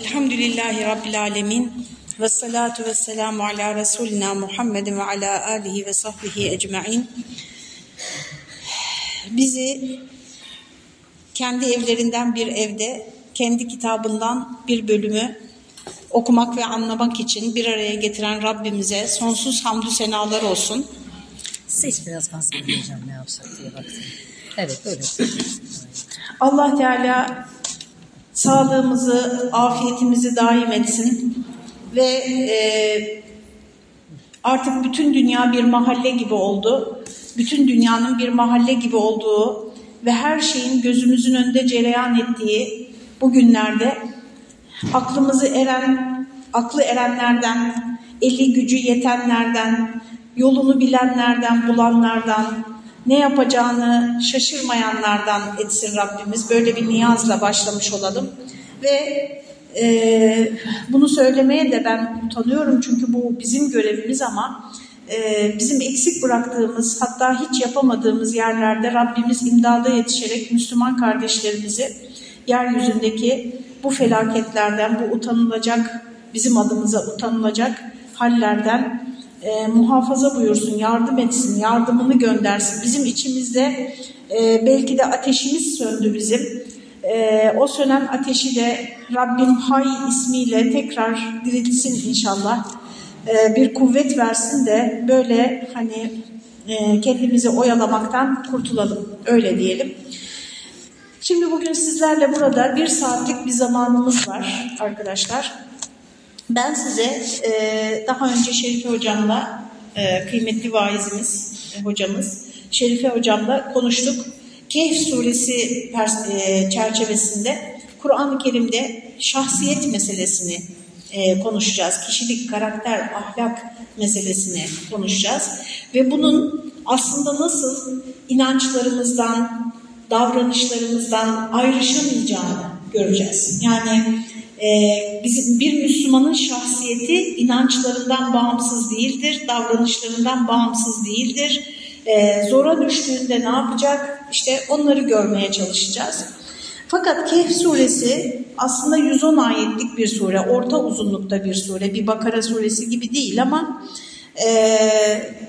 Elhamdülillahi Rabbil Alemin ve salatu ve selamu ala Resulina Muhammedin ve ala alihi ve sahbihi ecma'in. Bizi kendi evlerinden bir evde, kendi kitabından bir bölümü okumak ve anlamak için bir araya getiren Rabbimize sonsuz hamdü senalar olsun. Seç biraz fazla hocam ne yapsak diye baktım. Evet öyle. Allah Teala sağlığımızı, afiyetimizi daim etsin ve e, artık bütün dünya bir mahalle gibi oldu. Bütün dünyanın bir mahalle gibi olduğu ve her şeyin gözümüzün önünde cereyan ettiği bu günlerde aklımızı eren, aklı erenlerden, eli gücü yetenlerden, yolunu bilenlerden, bulanlardan, ne yapacağını şaşırmayanlardan etsin Rabbimiz. Böyle bir niyazla başlamış olalım. Ve e, bunu söylemeye de ben utanıyorum çünkü bu bizim görevimiz ama e, bizim eksik bıraktığımız hatta hiç yapamadığımız yerlerde Rabbimiz imdada yetişerek Müslüman kardeşlerimizi yeryüzündeki bu felaketlerden, bu utanılacak, bizim adımıza utanılacak hallerden e, muhafaza buyursun, yardım etsin, yardımını göndersin. Bizim içimizde e, belki de ateşimiz söndü bizim. E, o sönen ateşi de Rabbim Hay ismiyle tekrar diriltsin inşallah. E, bir kuvvet versin de böyle hani e, kendimizi oyalamaktan kurtulalım, öyle diyelim. Şimdi bugün sizlerle burada bir saatlik bir zamanımız var arkadaşlar. Ben size e, daha önce Şerife Hocam'la, e, kıymetli vaizimiz, e, hocamız, Şerife Hocam'la konuştuk. Kehf suresi e, çerçevesinde Kur'an-ı Kerim'de şahsiyet meselesini e, konuşacağız. Kişilik, karakter, ahlak meselesini konuşacağız. Ve bunun aslında nasıl inançlarımızdan, davranışlarımızdan ayrışamayacağını göreceğiz. Yani bizim bir Müslümanın şahsiyeti inançlarından bağımsız değildir, davranışlarından bağımsız değildir. Ee, zora düştüğünde ne yapacak? İşte onları görmeye çalışacağız. Fakat Kehf suresi aslında 110 ayetlik bir sure, orta uzunlukta bir sure, bir Bakara suresi gibi değil ama e,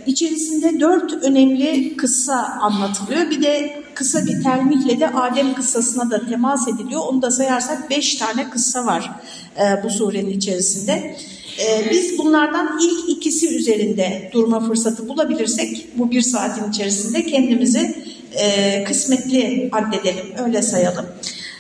içerisinde dört önemli kıssa anlatılıyor. Bir de kısa bir telmihle de Adem kıssasına da temas ediliyor. Onu da sayarsak beş tane kıssa var e, bu surenin içerisinde. E, biz bunlardan ilk ikisi üzerinde durma fırsatı bulabilirsek bu bir saatin içerisinde kendimizi e, kısmetli addedelim, öyle sayalım.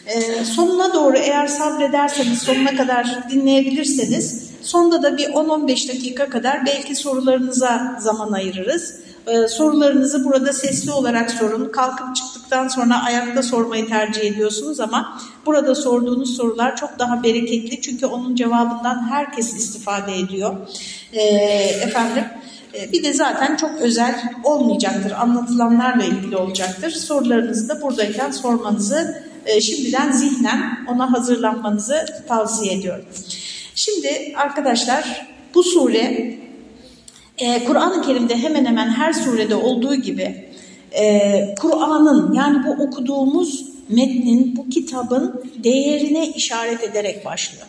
E, sonuna doğru eğer sabrederseniz, sonuna kadar dinleyebilirseniz sonda da bir 10-15 dakika kadar belki sorularınıza zaman ayırırız. Ee, sorularınızı burada sesli olarak sorun. Kalkıp çıktıktan sonra ayakta sormayı tercih ediyorsunuz ama burada sorduğunuz sorular çok daha bereketli. Çünkü onun cevabından herkes istifade ediyor. Ee, efendim e, bir de zaten çok özel olmayacaktır. Anlatılanlarla ilgili olacaktır. Sorularınızı da buradayken sormanızı e, şimdiden zihnen ona hazırlanmanızı tavsiye ediyorum. Şimdi arkadaşlar bu sure ee, Kur'an-ı Kerim'de hemen hemen her surede olduğu gibi e, Kur'an'ın yani bu okuduğumuz metnin, bu kitabın değerine işaret ederek başlıyor.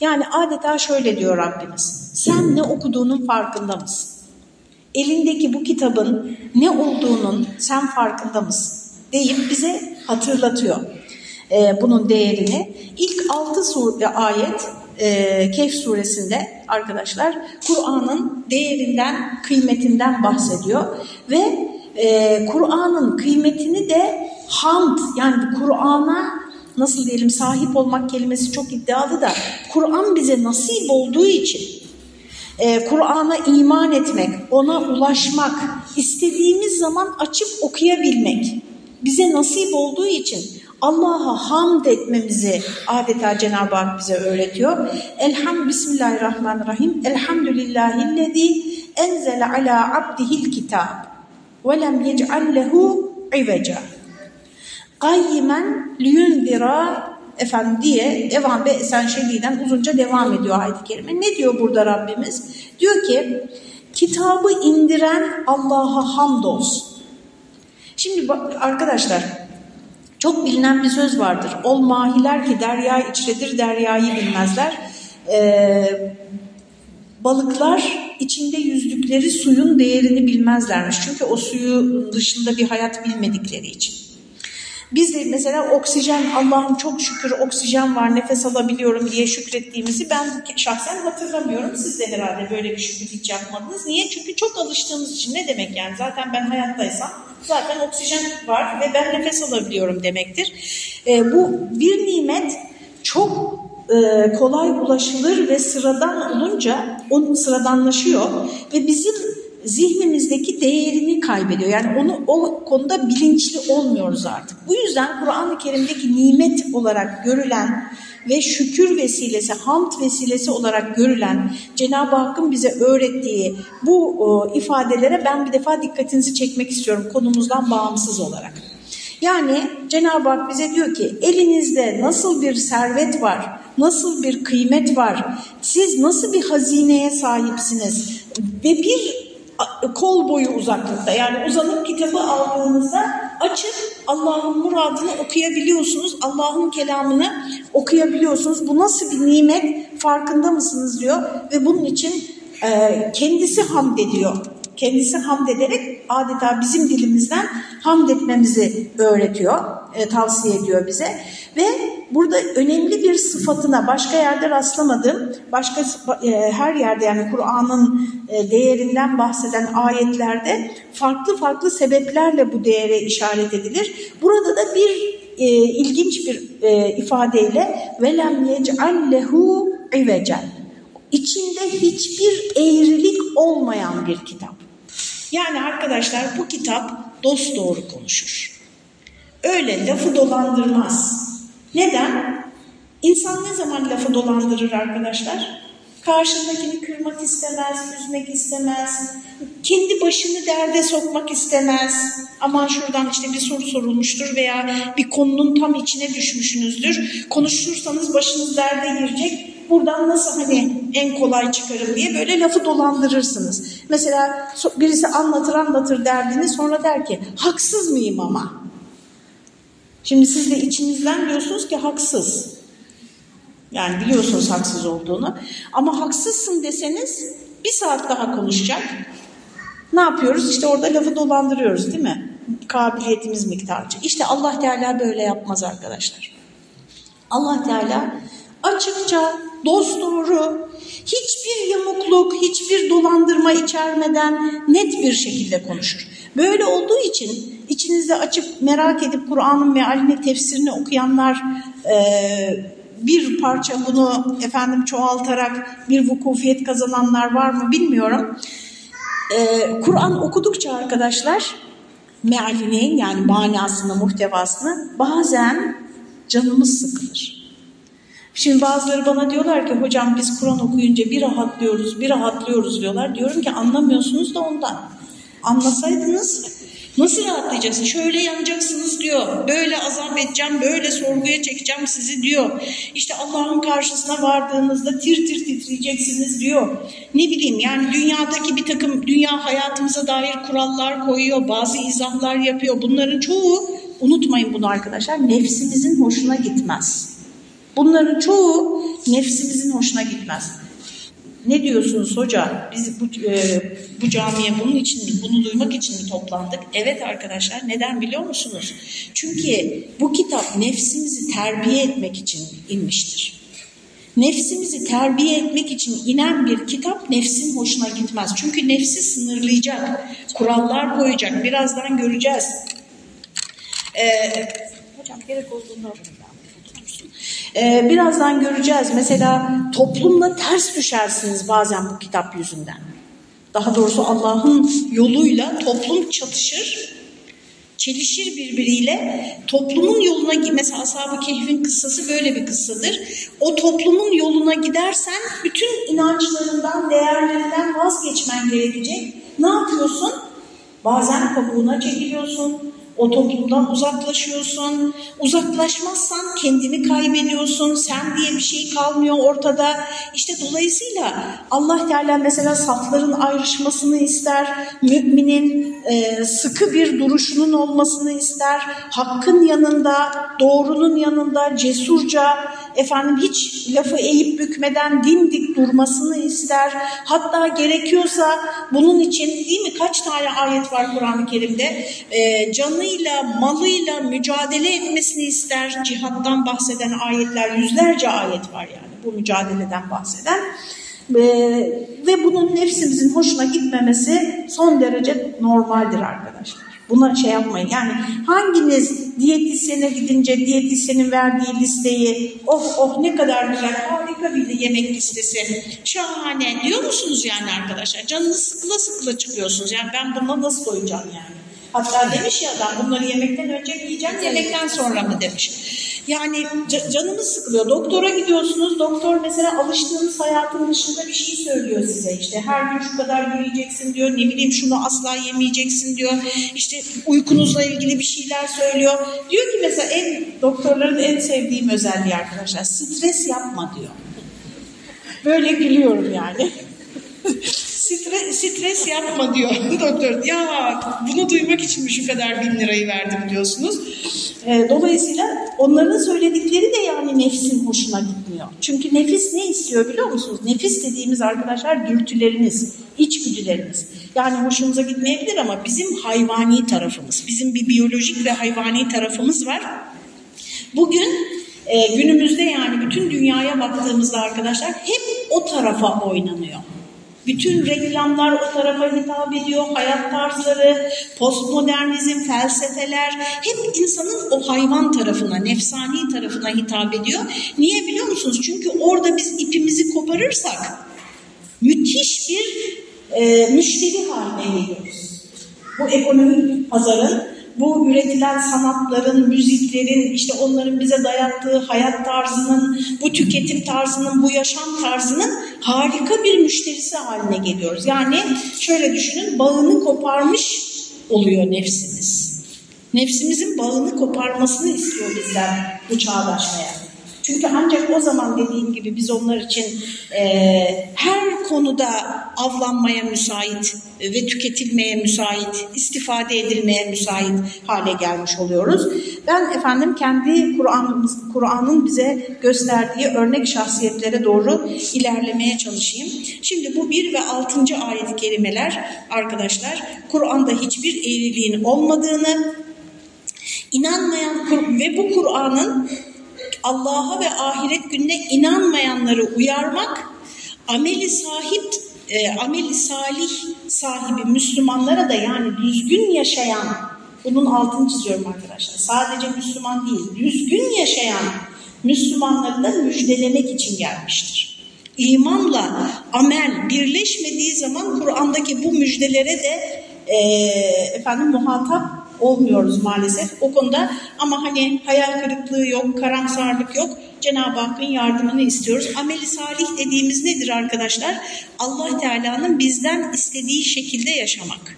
Yani adeta şöyle diyor Rabbimiz, sen ne okuduğunun farkında mısın? Elindeki bu kitabın ne olduğunun sen farkında mısın? deyip bize hatırlatıyor e, bunun değerini. İlk altı sure, ayet e, Kehf suresinde arkadaşlar Kur'an'ın değerinden, kıymetinden bahsediyor ve e, Kur'an'ın kıymetini de hamd yani Kur'an'a nasıl diyelim sahip olmak kelimesi çok iddialı da Kur'an bize nasip olduğu için e, Kur'an'a iman etmek, ona ulaşmak, istediğimiz zaman açıp okuyabilmek bize nasip olduğu için Allah'a hamd etmemizi adeta Cenab-ı Hak bize öğretiyor. Elham Bismillahirrahmanirrahim. Elhamdülillahillezî enzele ala abdihil kitab ve lem yec'al lehu iveca. Qayyimen liyundira efendim diye devam ve sen şediden uzunca devam ediyor ayet-i kerime. Ne diyor burada Rabbimiz? Diyor ki kitabı indiren Allah'a hamdolsun. Şimdi arkadaşlar Çok bilinen bir söz vardır. Ol mahiler ki derya içredir, deryayı bilmezler. Ee, balıklar içinde yüzdükleri suyun değerini bilmezlermiş. Çünkü o suyun dışında bir hayat bilmedikleri için. Biz de mesela oksijen, Allah'ım çok şükür oksijen var, nefes alabiliyorum diye şükrettiğimizi ben şahsen hatırlamıyorum. Siz de herhalde böyle bir şükür hiç yapmadınız. Niye? Çünkü çok alıştığımız için ne demek yani? Zaten ben hayattaysam zaten oksijen var ve ben nefes alabiliyorum demektir. E, bu bir nimet çok e, kolay ulaşılır ve sıradan olunca onun sıradanlaşıyor ve bizim zihnimizdeki değerini kaybediyor. Yani onu o konuda bilinçli olmuyoruz artık. Bu yüzden Kur'an-ı Kerim'deki nimet olarak görülen ve şükür vesilesi, hamd vesilesi olarak görülen Cenab-ı Hakk'ın bize öğrettiği bu o, ifadelere ben bir defa dikkatinizi çekmek istiyorum konumuzdan bağımsız olarak. Yani Cenab-ı Hak bize diyor ki elinizde nasıl bir servet var, nasıl bir kıymet var, siz nasıl bir hazineye sahipsiniz ve bir kol boyu uzaklıkta yani uzanıp kitabı aldığınızda açıp Allah'ın muradını okuyabiliyorsunuz. Allah'ın kelamını okuyabiliyorsunuz. Bu nasıl bir nimet farkında mısınız diyor ve bunun için e, kendisi hamd ediyor. Kendisi hamd ederek adeta bizim dilimizden hamd etmemizi öğretiyor, e, tavsiye ediyor bize. Ve burada önemli bir sıfatına başka yerde rastlamadım. Başka e, her yerde yani Kur'an'ın e, değerinden bahseden ayetlerde farklı farklı sebeplerle bu değere işaret edilir. Burada da bir e, ilginç bir e, ifadeyle velem yec'al lehu ivecen. İçinde hiçbir eğrilik olmayan bir kitap. Yani arkadaşlar bu kitap dost doğru konuşur. Öyle lafı dolandırmaz. Neden? İnsan ne zaman lafı dolandırır arkadaşlar? Karşındakini kırmak istemez, üzmek istemez, kendi başını derde sokmak istemez. Aman şuradan işte bir soru sorulmuştur veya bir konunun tam içine düşmüşsünüzdür. Konuşursanız başınız derde girecek. Buradan nasıl hani en kolay çıkarım diye böyle lafı dolandırırsınız. Mesela birisi anlatır anlatır derdini sonra der ki haksız mıyım ama? Şimdi siz de içinizden diyorsunuz ki haksız. Yani biliyorsunuz haksız olduğunu. Ama haksızsın deseniz bir saat daha konuşacak. Ne yapıyoruz? İşte orada lafı dolandırıyoruz değil mi? Kabiliyetimiz miktarca. İşte Allah Teala böyle yapmaz arkadaşlar. Allah Teala açıkça, dosdoğru, hiçbir yamukluk, hiçbir dolandırma içermeden net bir şekilde konuşur. Böyle olduğu için içinizde açıp merak edip Kur'an'ın mealini, tefsirini okuyanlar e, bir parça bunu efendim çoğaltarak bir vukufiyet kazananlar var mı bilmiyorum. E, Kur'an okudukça arkadaşlar mealini yani manasını, muhtevasını bazen canımız sıkılır. Şimdi bazıları bana diyorlar ki hocam biz Kur'an okuyunca bir rahatlıyoruz, bir rahatlıyoruz diyorlar. Diyorum ki anlamıyorsunuz da ondan. Anlasaydınız nasıl rahatlayacaksınız? Şöyle yanacaksınız diyor. Böyle azap edeceğim, böyle sorguya çekeceğim sizi diyor. İşte Allah'ın karşısına vardığınızda tir tir titreyeceksiniz diyor. Ne bileyim yani dünyadaki bir takım dünya hayatımıza dair kurallar koyuyor, bazı izahlar yapıyor. Bunların çoğu unutmayın bunu arkadaşlar nefsimizin hoşuna gitmez. Bunların çoğu nefsimizin hoşuna gitmez. Ne diyorsunuz hoca? Biz bu, e, bu camiye bunun için mi, bunu duymak için mi toplandık? Evet arkadaşlar neden biliyor musunuz? Çünkü bu kitap nefsimizi terbiye etmek için inmiştir. Nefsimizi terbiye etmek için inen bir kitap nefsin hoşuna gitmez. Çünkü nefsi sınırlayacak, kurallar koyacak. Birazdan göreceğiz. Ee, hocam gerek olduğunda ee, birazdan göreceğiz. Mesela toplumla ters düşersiniz bazen bu kitap yüzünden. Daha doğrusu Allah'ın yoluyla toplum çatışır, çelişir birbiriyle. Toplumun yoluna mesela Ashab-ı Kehf'in kıssası böyle bir kıssadır. O toplumun yoluna gidersen bütün inançlarından, değerlerinden vazgeçmen gerekecek. Ne yapıyorsun? Bazen kabuğuna çekiliyorsun, o toplumdan uzaklaşıyorsun. Uzaklaşmazsan kendini kaybediyorsun. Sen diye bir şey kalmıyor ortada. İşte dolayısıyla Allah Teala mesela safların ayrışmasını ister. Müminin e, sıkı bir duruşunun olmasını ister. Hakkın yanında, doğrunun yanında cesurca efendim hiç lafı eğip bükmeden dimdik durmasını ister. Hatta gerekiyorsa bunun için değil mi kaç tane ayet var Kur'an-ı Kerim'de e, canıyla malıyla mücadele etmesini ister. Cihattan bahseden ayetler yüzlerce ayet var yani bu mücadeleden bahseden. Ee, ve bunun nefsimizin hoşuna gitmemesi son derece normaldir arkadaşlar. Buna şey yapmayın. Yani hanginiz diyetisyene gidince diyetisyenin verdiği listeyi oh oh ne kadar güzel harika bir yemek listesi şahane diyor musunuz yani arkadaşlar? Canınız sıkıla sıkıla çıkıyorsunuz. Yani ben buna nasıl doyacağım yani? Hatta demiş ya adam bunları yemekten önce mi yiyeceğim yemekten sonra mı demiş. Yani canımız sıkılıyor. Doktora gidiyorsunuz. Doktor mesela alıştığınız hayatın dışında bir şey söylüyor size. İşte her gün şu kadar yürüyeceksin diyor. Ne bileyim şunu asla yemeyeceksin diyor. İşte uykunuzla ilgili bir şeyler söylüyor. Diyor ki mesela en doktorların en sevdiğim özelliği arkadaşlar. Stres yapma diyor. Böyle gülüyorum yani. stres, stres yapma diyor doktor. Ya bunu duymak için kadar bin lirayı verdim diyorsunuz. E, dolayısıyla onların söyledikleri de yani nefsin hoşuna gitmiyor. Çünkü nefis ne istiyor biliyor musunuz? Nefis dediğimiz arkadaşlar dürtülerimiz, içgüdülerimiz. Yani hoşumuza gitmeyebilir ama bizim hayvani tarafımız, bizim bir biyolojik ve hayvani tarafımız var. Bugün e, günümüzde yani bütün dünyaya baktığımızda arkadaşlar hep o tarafa oynanıyor. Bütün reklamlar o tarafa hitap ediyor, hayat tarzları, postmodernizm, felsefeler hep insanın o hayvan tarafına, nefsani tarafına hitap ediyor. Niye biliyor musunuz? Çünkü orada biz ipimizi koparırsak müthiş bir e, müşteri haline geliyoruz. Bu ekonomik pazarın bu üretilen sanatların, müziklerin, işte onların bize dayattığı hayat tarzının, bu tüketim tarzının, bu yaşam tarzının harika bir müşterisi haline geliyoruz. Yani şöyle düşünün, bağını koparmış oluyor nefsimiz. Nefsimizin bağını koparmasını istiyor bizden bu çağdaşmaya. Çünkü ancak o zaman dediğim gibi biz onlar için e, her konuda avlanmaya müsait ve tüketilmeye müsait, istifade edilmeye müsait hale gelmiş oluyoruz. Ben efendim kendi Kur'an'ın Kur'an'ın bize gösterdiği örnek şahsiyetlere doğru ilerlemeye çalışayım. Şimdi bu bir ve altıncı ayet-i kerimeler arkadaşlar Kur'an'da hiçbir eğriliğin olmadığını, inanmayan ve bu Kur'an'ın Allah'a ve ahiret gününe inanmayanları uyarmak, ameli sahip, e, ameli salih sahibi Müslümanlara da yani düzgün yaşayan, bunun altını çiziyorum arkadaşlar, sadece Müslüman değil, düzgün yaşayan Müslümanları da müjdelemek için gelmiştir. İmanla amel birleşmediği zaman Kur'an'daki bu müjdelere de e, efendim muhatap olmuyoruz maalesef o konuda ama hani hayal kırıklığı yok, karamsarlık yok. Cenab-ı Hakk'ın yardımını istiyoruz. Ameli salih dediğimiz nedir arkadaşlar? Allah Teala'nın bizden istediği şekilde yaşamak.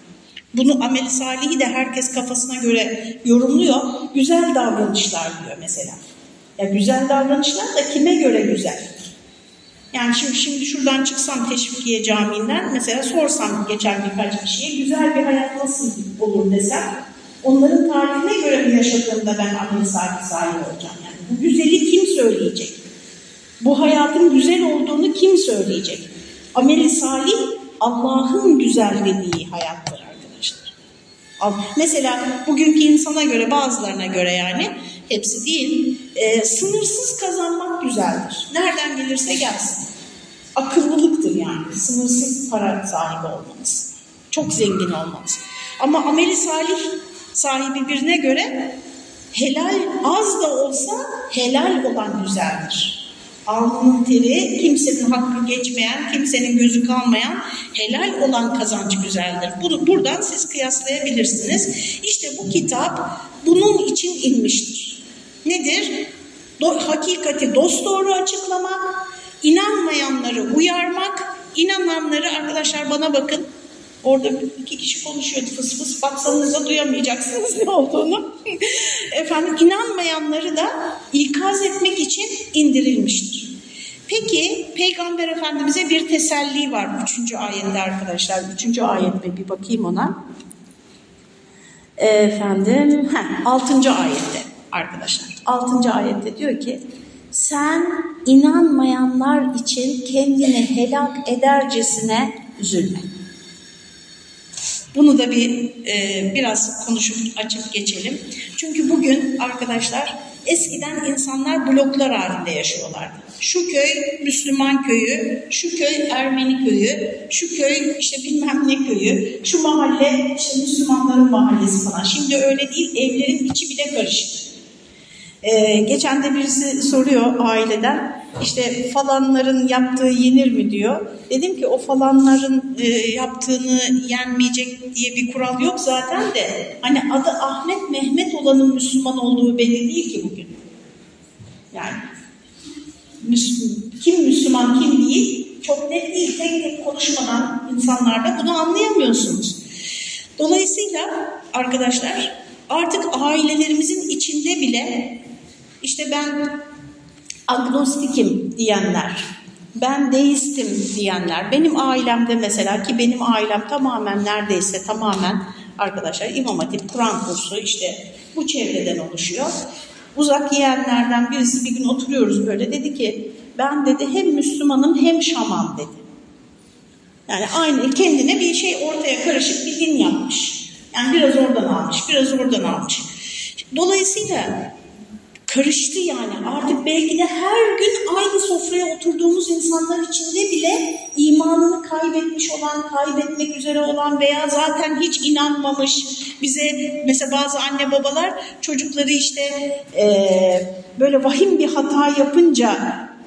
Bunu ameli salihi de herkes kafasına göre yorumluyor. Güzel davranışlar diyor mesela. Ya güzel davranışlar da kime göre güzel? Yani şimdi, şimdi şuradan çıksam Teşvikiye Camii'nden mesela sorsam geçen birkaç kişiye güzel bir hayat nasıl olur desem onların tarifine göre mi yaşadığımda ben amel sahibi sahibi olacağım? Yani bu güzeli kim söyleyecek? Bu hayatın güzel olduğunu kim söyleyecek? Ameli salih Allah'ın güzel dediği hayattır arkadaşlar. Mesela bugünkü insana göre bazılarına göre yani hepsi değil e, sınırsız kazanmak güzeldir. Nereden gelirse gelsin. Akıllılıktır yani sınırsız para sahibi olmanız. Çok zengin olmanız. Ama ameli salih sahibi birine göre helal az da olsa helal olan güzeldir. Alnının teri, kimsenin hakkı geçmeyen, kimsenin gözü kalmayan helal olan kazanç güzeldir. Bunu buradan siz kıyaslayabilirsiniz. İşte bu kitap bunun için inmiştir. Nedir? Do hakikati dosdoğru açıklamak, inanmayanları uyarmak, inananları arkadaşlar bana bakın Orada iki kişi konuşuyordu fıs fıs. Baksanız da duyamayacaksınız ne olduğunu. Efendim inanmayanları da ikaz etmek için indirilmiştir. Peki Peygamber Efendimiz'e bir teselli var üçüncü ayette arkadaşlar. Üçüncü ayette bir bakayım ona. Efendim, heh, 6. ayette arkadaşlar. 6. ayette diyor ki sen inanmayanlar için kendini helak edercesine üzülme. Bunu da bir e, biraz konuşup açıp geçelim. Çünkü bugün arkadaşlar eskiden insanlar bloklar halinde yaşıyorlardı. Şu köy Müslüman köyü, şu köy Ermeni köyü, şu köy işte bilmem ne köyü, şu mahalle işte Müslümanların mahallesi falan. Şimdi öyle değil, evlerin içi bile karışık. Ee, geçen de birisi soruyor aileden işte falanların yaptığı yenir mi diyor. Dedim ki o falanların e, yaptığını yenmeyecek diye bir kural yok zaten de hani adı Ahmet Mehmet olanın Müslüman olduğu belli değil ki bugün. Yani Müslüman, kim Müslüman kim değil çok net değil tek tek konuşmadan insanlarda bunu anlayamıyorsunuz. Dolayısıyla arkadaşlar artık ailelerimizin içinde bile işte ben agnostikim diyenler, ben deistim diyenler, benim ailemde mesela ki benim ailem tamamen neredeyse tamamen arkadaşlar İmam Hatip, Kur'an kursu işte bu çevreden oluşuyor. Uzak yiyenlerden birisi bir gün oturuyoruz böyle dedi ki ben dedi hem Müslümanım hem Şaman dedi. Yani aynı kendine bir şey ortaya karışık bir din yapmış. Yani biraz oradan almış, biraz oradan almış. Dolayısıyla karıştı yani. Artık belki de her gün aynı sofraya oturduğumuz insanlar içinde bile imanını kaybetmiş olan, kaybetmek üzere olan veya zaten hiç inanmamış bize mesela bazı anne babalar çocukları işte e, böyle vahim bir hata yapınca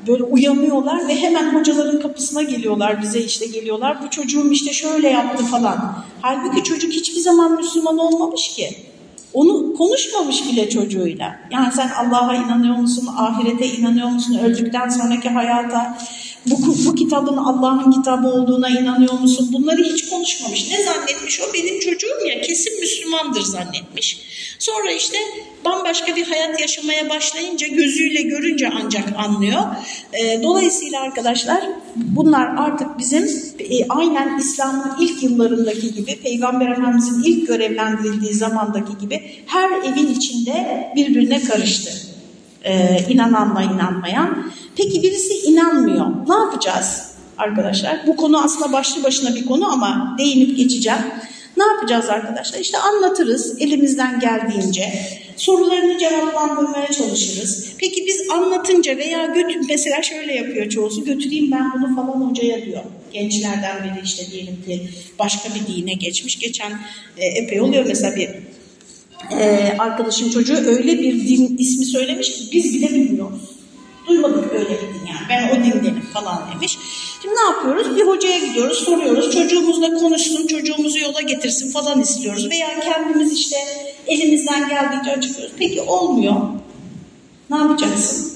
böyle uyanıyorlar ve hemen hocaların kapısına geliyorlar bize işte geliyorlar bu çocuğum işte şöyle yaptı falan. Halbuki çocuk hiçbir zaman Müslüman olmamış ki. Onu konuşmamış bile çocuğuyla. Yani sen Allah'a inanıyor musun, ahirete inanıyor musun, öldükten sonraki hayata, bu, bu kitabın Allah'ın kitabı olduğuna inanıyor musun? Bunları hiç konuşmamış. Ne zannetmiş o? Benim çocuğum ya kesin Müslümandır zannetmiş. Sonra işte bambaşka bir hayat yaşamaya başlayınca gözüyle görünce ancak anlıyor. E, dolayısıyla arkadaşlar bunlar artık bizim e, aynen İslam'ın ilk yıllarındaki gibi Peygamber Efendimiz'in ilk görevlendirildiği zamandaki gibi her evin içinde birbirine karıştı. E, inananla inanmayan. Peki birisi inanmıyor. Ne yapacağız arkadaşlar? Bu konu aslında başlı başına bir konu ama değinip geçeceğim. Ne yapacağız arkadaşlar? İşte anlatırız elimizden geldiğince. Sorularını cevaplandırmaya çalışırız. Peki biz anlatınca veya götür mesela şöyle yapıyor çoğusu götüreyim ben bunu falan hocaya diyor. Gençlerden biri işte diyelim ki başka bir dine geçmiş. Geçen e, epey oluyor mesela bir e, arkadaşın çocuğu öyle bir din ismi söylemiş ki biz bile bilmiyoruz. Duymadık öyle bir din yani. Ben o dindenim falan demiş. Şimdi ne yapıyoruz? Bir hocaya gidiyoruz, soruyoruz. Çocuğumuzla konuşsun, çocuğumuzu yola getirsin falan istiyoruz. Veya kendimiz işte elimizden geldiğince açıklıyoruz. Peki olmuyor. Ne yapacaksın?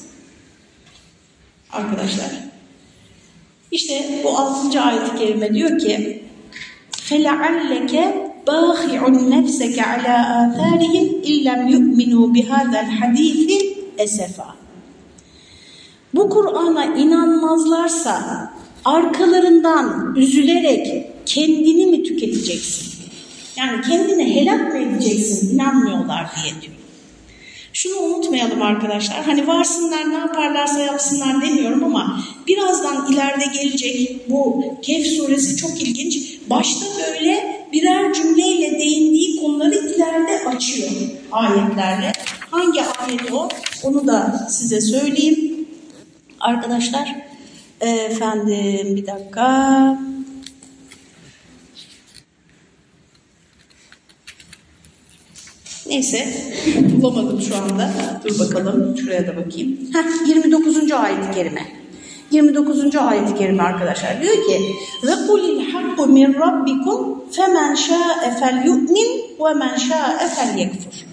Arkadaşlar. İşte bu 6. ayet-i kerime diyor ki فَلَعَلَّكَ بَاخِعُ نَفْسَكَ عَلَى آثَارِهِمْ اِلَّمْ يُؤْمِنُوا بِهَذَا الْحَد۪يثِ اَسَفًا bu Kur'an'a inanmazlarsa arkalarından üzülerek kendini mi tüketeceksin? Yani kendini helak mı edeceksin inanmıyorlar diye diyor. Şunu unutmayalım arkadaşlar. Hani varsınlar ne yaparlarsa yapsınlar demiyorum ama birazdan ileride gelecek bu Kehf suresi çok ilginç. Başta böyle birer cümleyle değindiği konuları ileride açıyor ayetlerle. Hangi ayet o? Onu da size söyleyeyim. Arkadaşlar efendim bir dakika. Neyse bulamadım şu anda. Dur bakalım şuraya da bakayım. Heh, 29. ayet-i kerime. 29. ayet-i kerime arkadaşlar diyor ki ve kulil hakku min rabbikum femen şa'e fel yu'min ve men şa'e fel yekfur.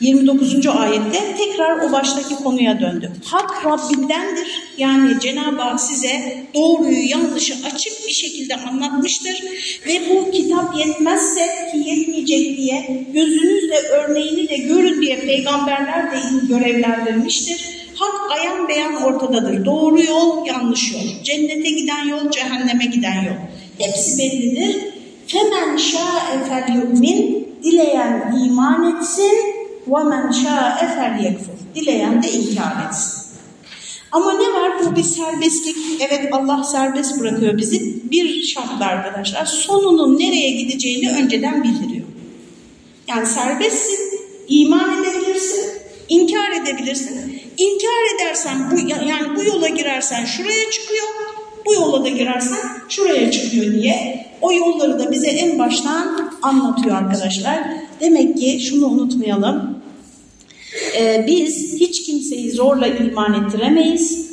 29. ayette tekrar o baştaki konuya döndü. Hak Rabbindendir. Yani Cenab-ı Hak size doğruyu yanlışı açık bir şekilde anlatmıştır. Ve bu kitap yetmezse ki yetmeyecek diye gözünüzle örneğini de görün diye peygamberler de görevlendirmiştir. Hak ayan beyan ortadadır. Doğru yol, yanlış yol. Cennete giden yol, cehenneme giden yol. Hepsi bellidir. Femen şa'e fel yu'min Dileyen iman etsin وَمَنْ شَاءَ فَلْيَكْفُرْ Dileyen de inkar etsin. Ama ne var? Bu bir serbestlik. Evet Allah serbest bırakıyor bizi. Bir şartla arkadaşlar sonunun nereye gideceğini önceden bildiriyor. Yani serbestsin, iman edebilirsin, inkar edebilirsin. İnkar edersen, bu, yani bu yola girersen şuraya çıkıyor, bu yola da girersen şuraya çıkıyor diye o yolları da bize en baştan anlatıyor arkadaşlar. Demek ki şunu unutmayalım. Ee, biz hiç kimseyi zorla iman ettiremeyiz.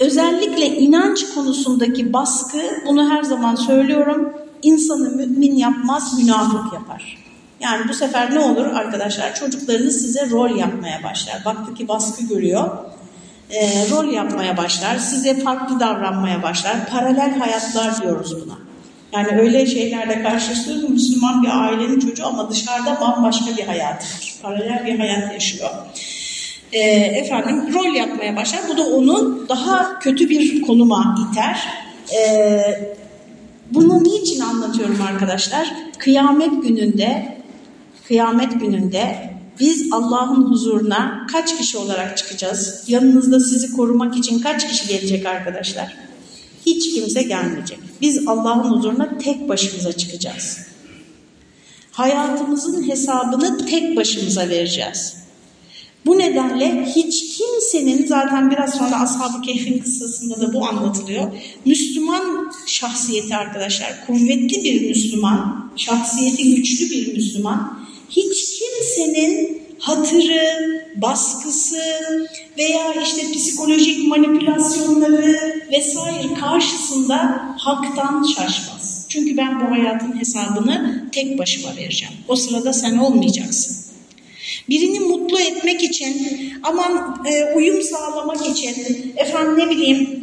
Özellikle inanç konusundaki baskı, bunu her zaman söylüyorum, insanı mümin yapmaz, münafık yapar. Yani bu sefer ne olur arkadaşlar? Çocuklarınız size rol yapmaya başlar. Baktı ki baskı görüyor. E, rol yapmaya başlar. Size farklı davranmaya başlar. Paralel hayatlar diyoruz buna. Yani öyle şeylerle karşılaşıyoruz Müslüman bir ailenin çocuğu ama dışarıda bambaşka bir hayat var. Paralel bir hayat yaşıyor. E, efendim rol yapmaya başlar. Bu da onun daha kötü bir konuma iter. E, bunu niçin anlatıyorum arkadaşlar? Kıyamet gününde kıyamet gününde biz Allah'ın huzuruna kaç kişi olarak çıkacağız? Yanınızda sizi korumak için kaç kişi gelecek arkadaşlar? Hiç kimse gelmeyecek. Biz Allah'ın huzuruna tek başımıza çıkacağız. Hayatımızın hesabını tek başımıza vereceğiz. Bu nedenle hiç kimsenin zaten biraz sonra Ashab-ı Kehf'in kıssasında da bu anlatılıyor. Müslüman şahsiyeti arkadaşlar, kuvvetli bir Müslüman, şahsiyeti güçlü bir Müslüman hiç kimsenin hatırı, baskısı veya işte psikolojik manipülasyonları vesaire karşısında haktan şaşmaz. Çünkü ben bu hayatın hesabını tek başıma vereceğim. O sırada sen olmayacaksın. Birini mutlu etmek için, aman e, uyum sağlamak için, efendim ne bileyim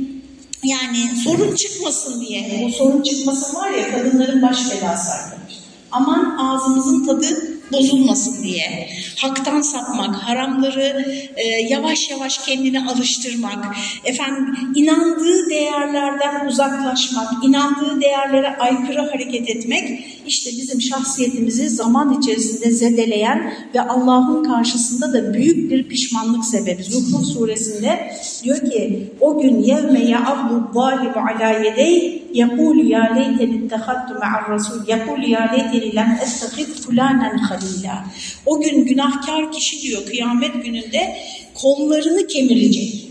yani sorun çıkmasın diye, o sorun çıkmasın var ya kadınların baş belası arkadaşlar. Aman ağzımızın tadı bozulmasın diye. Haktan sapmak, haramları e, yavaş yavaş kendini alıştırmak, efendim inandığı değerlerden uzaklaşmak, inandığı değerlere aykırı hareket etmek işte bizim şahsiyetimizi zaman içerisinde zedeleyen ve Allah'ın karşısında da büyük bir pişmanlık sebebi. Zuhruf suresinde diyor ki o gün yevme ya'abdu zalimu ala yedey yekulu ya leyteni ittehattu ma'ar rasul yekulu ya leyteni lem estehid fulanen halila. O gün günahkar kişi diyor kıyamet gününde kollarını kemirecek.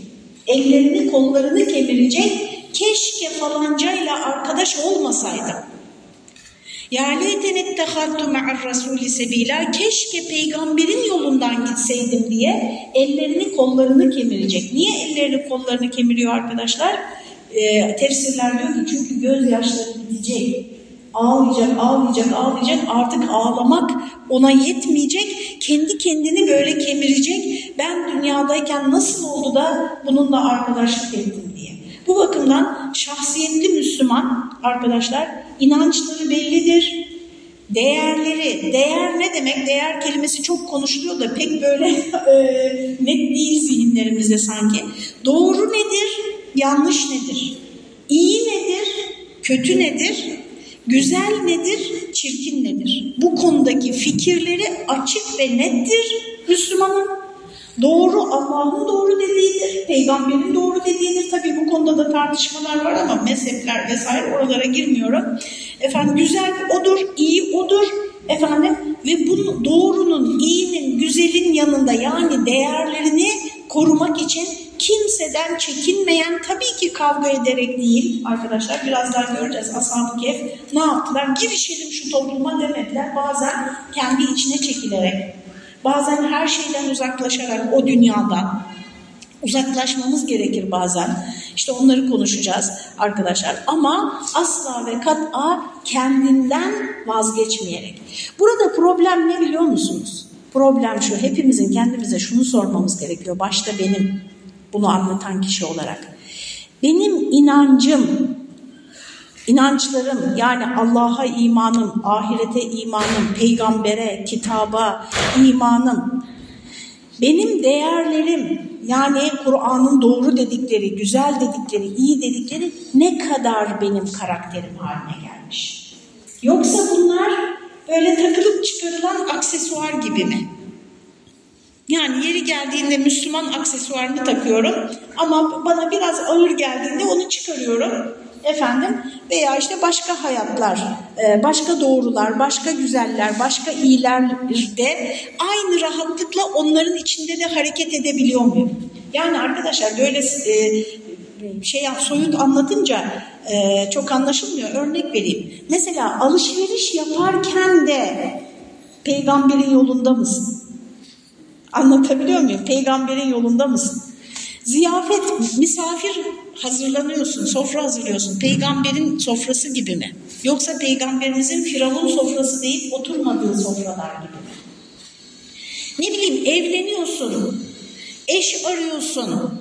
Ellerini kollarını kemirecek. Keşke falancayla arkadaş olmasaydım. Ya leyten ettehattu ma'ar rasuli sebila keşke peygamberin yolundan gitseydim diye ellerini kollarını kemirecek. Niye ellerini kollarını kemiriyor arkadaşlar? Ee, tefsirler diyor ki çünkü gözyaşları bitecek. Ağlayacak, ağlayacak, ağlayacak. Artık ağlamak ona yetmeyecek. Kendi kendini böyle kemirecek. Ben dünyadayken nasıl oldu da bununla arkadaşlık ettim diye. Bu bakımdan şahsiyetli Müslüman arkadaşlar inançları bellidir. Değerleri, değer ne demek? Değer kelimesi çok konuşuluyor da pek böyle e, net değil zihinlerimizde sanki. Doğru nedir? Yanlış nedir? İyi nedir? Kötü nedir? Güzel nedir? Çirkin nedir? Bu konudaki fikirleri açık ve nettir Müslümanın. Doğru Allah'ın doğru dediğidir, peygamberin doğru dediğidir. Tabii bu konuda da tartışmalar var ama mezhepler vesaire oralara girmiyorum. Efendim güzel odur, iyi odur. Efendim ve bu doğrunun, iyinin, güzelin yanında yani değerlerini korumak için kimseden çekinmeyen tabii ki kavga ederek değil arkadaşlar birazdan göreceğiz Ashab-ı Kehf ne yaptılar girişelim şu topluma demediler bazen kendi içine çekilerek Bazen her şeyden uzaklaşarak o dünyadan uzaklaşmamız gerekir bazen. İşte onları konuşacağız arkadaşlar. Ama asla ve kat'a kendinden vazgeçmeyerek. Burada problem ne biliyor musunuz? Problem şu, hepimizin kendimize şunu sormamız gerekiyor. Başta benim, bunu anlatan kişi olarak. Benim inancım, inançlarım yani Allah'a imanım, ahirete imanım, peygambere, kitaba imanım, benim değerlerim yani Kur'an'ın doğru dedikleri, güzel dedikleri, iyi dedikleri ne kadar benim karakterim haline gelmiş. Yoksa bunlar böyle takılıp çıkarılan aksesuar gibi mi? Yani yeri geldiğinde Müslüman aksesuarını takıyorum ama bana biraz ağır geldiğinde onu çıkarıyorum efendim veya işte başka hayatlar, e, başka doğrular, başka güzeller, başka iyilerde aynı rahatlıkla onların içinde de hareket edebiliyor muyum? Yani arkadaşlar böyle e, şey soyut anlatınca e, çok anlaşılmıyor. Örnek vereyim. Mesela alışveriş yaparken de peygamberin yolunda mısın? Anlatabiliyor muyum? Peygamberin yolunda mısın? Ziyafet, misafir hazırlanıyorsun, sofra hazırlıyorsun. Peygamberin sofrası gibi mi? Yoksa peygamberimizin firavun sofrası deyip oturmadığı sofralar gibi mi? Ne bileyim evleniyorsun, eş arıyorsun,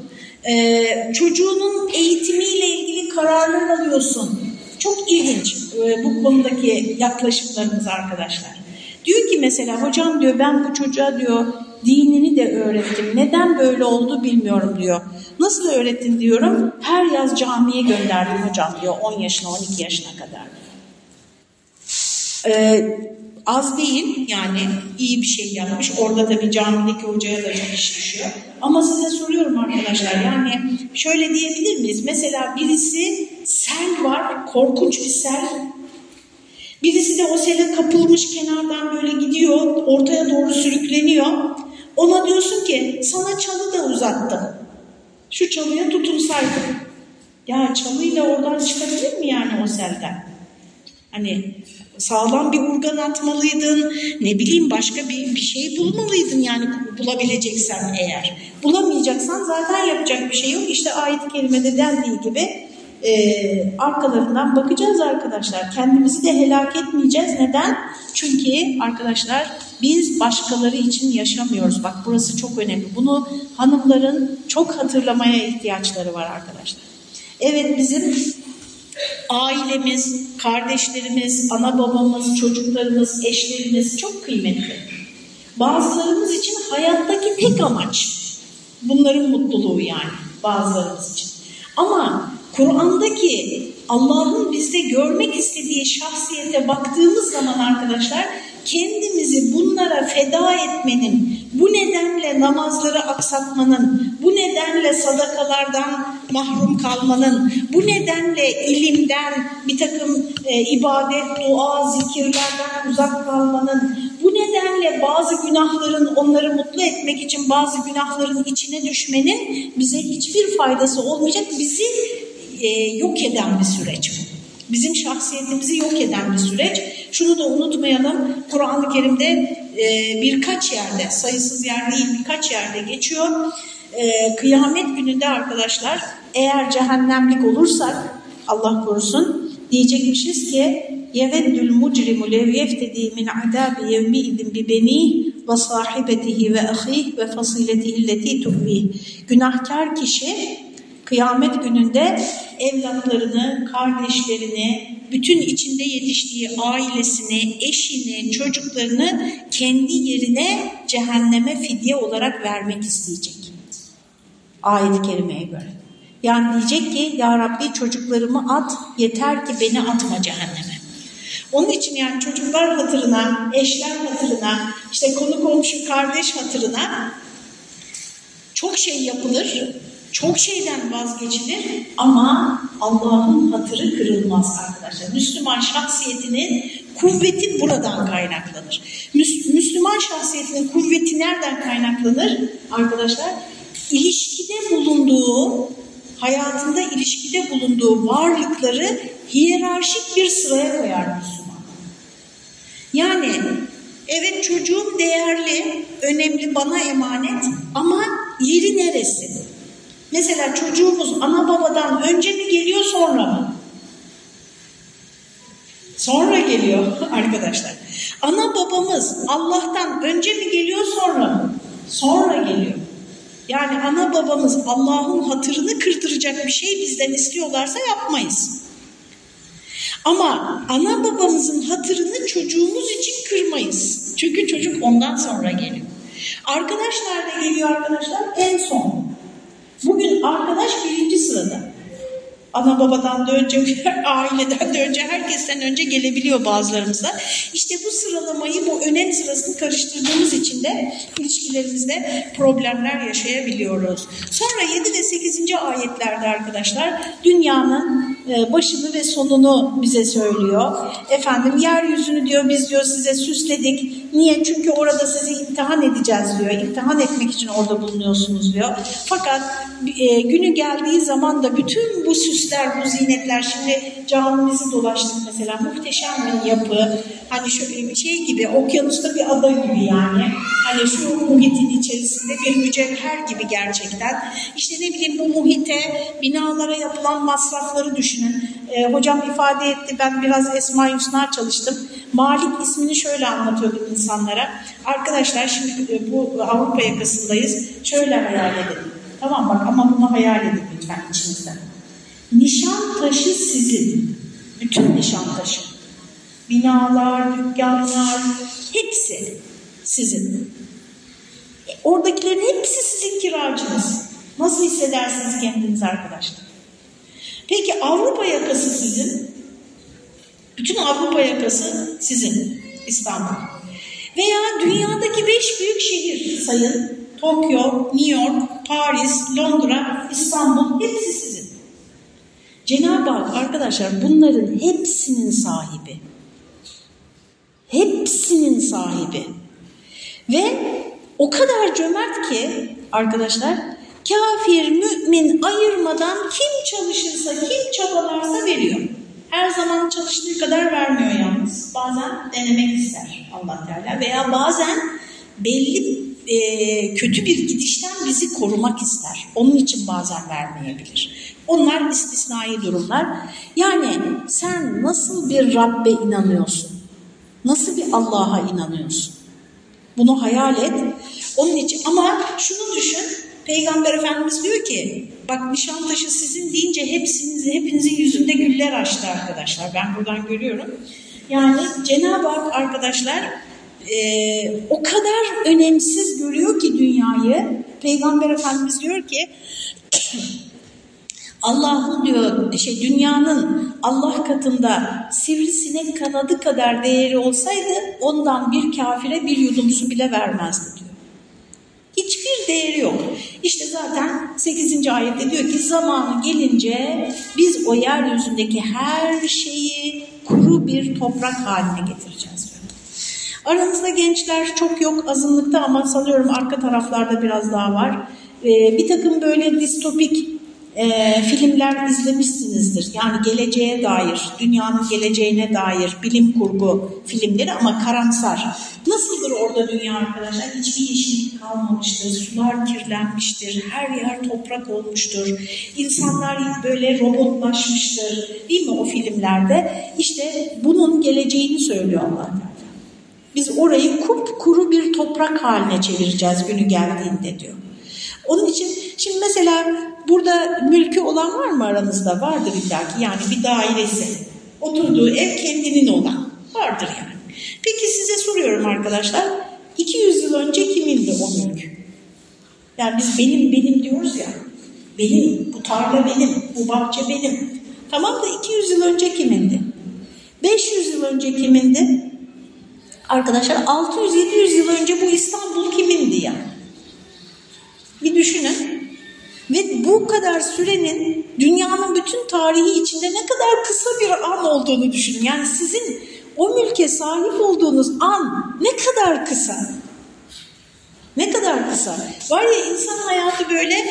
ee, çocuğunun eğitimiyle ilgili kararlar alıyorsun. Çok ilginç e, bu konudaki yaklaşımlarımız arkadaşlar. Diyor ki mesela hocam diyor ben bu çocuğa diyor dinini de öğrettim. Neden böyle oldu bilmiyorum diyor. Nasıl öğrettin diyorum. Her yaz camiye gönderdim hocam diyor 10 yaşına 12 yaşına kadar. Ee, az değil yani iyi bir şey yapmış. Orada tabii camideki hocaya da çok iş düşüyor. Ama size soruyorum arkadaşlar yani şöyle diyebilir miyiz? Mesela birisi sel var, korkunç bir sel. Birisi de o sele kapılmış kenardan böyle gidiyor, ortaya doğru sürükleniyor. Ona diyorsun ki sana çalı da uzattım. Şu çalıya tutunsaydın. Ya çalıyla oradan çıkabilir mi yani o selden? Hani sağlam bir urgan atmalıydın, ne bileyim başka bir, bir şey bulmalıydın yani bulabileceksen eğer. Bulamayacaksan zaten yapacak bir şey yok. İşte ayet-i kerimede dendiği gibi e, arkalarından bakacağız arkadaşlar. Kendimizi de helak etmeyeceğiz. Neden? Çünkü arkadaşlar biz başkaları için yaşamıyoruz. Bak burası çok önemli. Bunu hanımların çok hatırlamaya ihtiyaçları var arkadaşlar. Evet bizim ailemiz, kardeşlerimiz, ana babamız, çocuklarımız, eşlerimiz çok kıymetli. Bazılarımız için hayattaki tek amaç bunların mutluluğu yani bazılarımız için. Ama Kur'an'daki Allah'ın bizde görmek istediği şahsiyete baktığımız zaman arkadaşlar kendimizi bunlara feda etmenin, bu nedenle namazları aksatmanın, bu nedenle sadakalardan mahrum kalmanın, bu nedenle ilimden, bir takım e, ibadet, dua, zikirlerden uzak kalmanın, bu nedenle bazı günahların onları mutlu etmek için bazı günahların içine düşmenin bize hiçbir faydası olmayacak, bizi e, yok eden bir süreç bu. Bizim şahsiyetimizi yok eden bir süreç. Şunu da unutmayalım. Kur'an-ı Kerim'de e, birkaç yerde, sayısız yer değil birkaç yerde geçiyor. E, kıyamet gününde arkadaşlar eğer cehennemlik olursak Allah korusun diyecekmişiz ki yeveddül mucrimu lev yeftedi min adabi yevmi idin bi beni ve sahibetihi ve ahih ve fasiletihi illeti tuhvih. Günahkar kişi Kıyamet gününde evlatlarını, kardeşlerini, bütün içinde yetiştiği ailesini, eşini, çocuklarını kendi yerine cehenneme fidye olarak vermek isteyecek. Ayet-i kerimeye göre. Yani diyecek ki ya Rabbi çocuklarımı at yeter ki beni atma cehenneme. Onun için yani çocuklar hatırına, eşler hatırına, işte konu komşu kardeş hatırına çok şey yapılır çok şeyden vazgeçilir ama Allah'ın hatırı kırılmaz arkadaşlar. Müslüman şahsiyetinin kuvveti buradan kaynaklanır. Müslüman şahsiyetinin kuvveti nereden kaynaklanır arkadaşlar? İlişkide bulunduğu, hayatında ilişkide bulunduğu varlıkları hiyerarşik bir sıraya koyar Müslüman. Yani evet çocuğum değerli, önemli, bana emanet ama yeri neresi? Mesela çocuğumuz ana babadan önce mi geliyor sonra mı? Sonra geliyor arkadaşlar. Ana babamız Allah'tan önce mi geliyor sonra mı? Sonra geliyor. Yani ana babamız Allah'ın hatırını kırdıracak bir şey bizden istiyorlarsa yapmayız. Ama ana babamızın hatırını çocuğumuz için kırmayız. Çünkü çocuk ondan sonra geliyor. Arkadaş nerede geliyor arkadaşlar? En son. Bugün arkadaş birinci sırada. Ana babadan da önce, aileden de önce, herkesten önce gelebiliyor bazılarımıza. İşte bu sıralamayı, bu önem sırasını karıştırdığımız için de ilişkilerimizde problemler yaşayabiliyoruz. Sonra 7 ve 8. ayetlerde arkadaşlar dünyanın e, başını ve sonunu bize söylüyor. Efendim yeryüzünü diyor biz diyor size süsledik. Niye? Çünkü orada sizi imtihan edeceğiz diyor. İmtihan etmek için orada bulunuyorsunuz diyor. Fakat e, günü geldiği zaman da bütün bu süsler, bu zinetler şimdi camimizi dolaştık mesela muhteşem bir yapı. Hani şöyle bir şey gibi okyanusta bir ada gibi yani. Hani şu muhitin içerisinde bir mücevher gibi gerçekten. İşte ne bileyim bu muhite binalara yapılan masrafları düşünün. E, hocam ifade etti ben biraz Esma Hüsna çalıştım. Malik ismini şöyle anlatıyordum insanlara. Arkadaşlar şimdi e, bu Avrupa yakasındayız. Şöyle hayal edin. Tamam bak ama bunu hayal edin lütfen içinizde. Nişan taşı sizin. Bütün nişan taşı. Binalar, dükkanlar hepsi sizin. E, oradakilerin hepsi sizin kiracınız. Nasıl hissedersiniz kendinizi arkadaşlar? Peki Avrupa yakası sizin. Bütün Avrupa yakası sizin. İstanbul. Veya dünyadaki beş büyük şehir sayın. Tokyo, New York, Paris, Londra, İstanbul hepsi sizin. Cenab-ı Hak arkadaşlar bunların hepsinin sahibi. Hepsinin sahibi. Ve o kadar cömert ki arkadaşlar kafir, mümin ayırmadan kim çalışırsa, kim çabalarsa veriyor. Her zaman çalıştığı kadar vermiyor yalnız. Bazen denemek ister Allah Teala veya bazen belli e, kötü bir gidişten bizi korumak ister. Onun için bazen vermeyebilir. Onlar istisnai durumlar. Yani sen nasıl bir Rabbe inanıyorsun? Nasıl bir Allah'a inanıyorsun? Bunu hayal et. Onun için ama şunu düşün. Peygamber Efendimiz diyor ki bak Nişantaşı sizin deyince hepsinizi, hepinizin yüzünde güller açtı arkadaşlar. Ben buradan görüyorum. Yani Cenab-ı Hak arkadaşlar e, o kadar önemsiz görüyor ki dünyayı. Peygamber Efendimiz diyor ki Allah'ın diyor şey dünyanın Allah katında sivrisinek kanadı kadar değeri olsaydı ondan bir kafire bir yudum su bile vermezdi diyor. Hiçbir değeri yok. İşte zaten 8. ayette diyor ki zamanı gelince biz o yeryüzündeki her şeyi kuru bir toprak haline getireceğiz. Aranızda gençler çok yok azınlıkta ama sanıyorum arka taraflarda biraz daha var. Ee, bir takım böyle distopik e, filmler izlemişsinizdir. Yani geleceğe dair, dünyanın geleceğine dair bilim kurgu filmleri ama karamsar. Nasıldır orada dünya arkadaşlar? Hiçbir yeşillik kalmamıştır, sular kirlenmiştir, her yer toprak olmuştur. İnsanlar böyle robotlaşmıştır değil mi o filmlerde? İşte bunun geleceğini söylüyor Allah Biz orayı kupkuru bir toprak haline çevireceğiz günü geldiğinde diyor. Onun için şimdi mesela burada mülkü olan var mı aranızda? Vardır illaki yani bir dairesi. Oturduğu ev kendinin olan. Vardır yani. Peki size soruyorum arkadaşlar. 200 yıl önce kimindi o mülk? Yani biz benim benim diyoruz ya. Benim, bu tarla benim, bu bahçe benim. Tamam da 200 yıl önce kimindi? 500 yıl önce kimindi? Arkadaşlar 600-700 yıl önce bu İstanbul kimindi yani? Bir düşünün. Ve bu kadar sürenin dünyanın bütün tarihi içinde ne kadar kısa bir an olduğunu düşünün. Yani sizin o mülke sahip olduğunuz an ne kadar kısa. Ne kadar kısa. Var ya insan hayatı böyle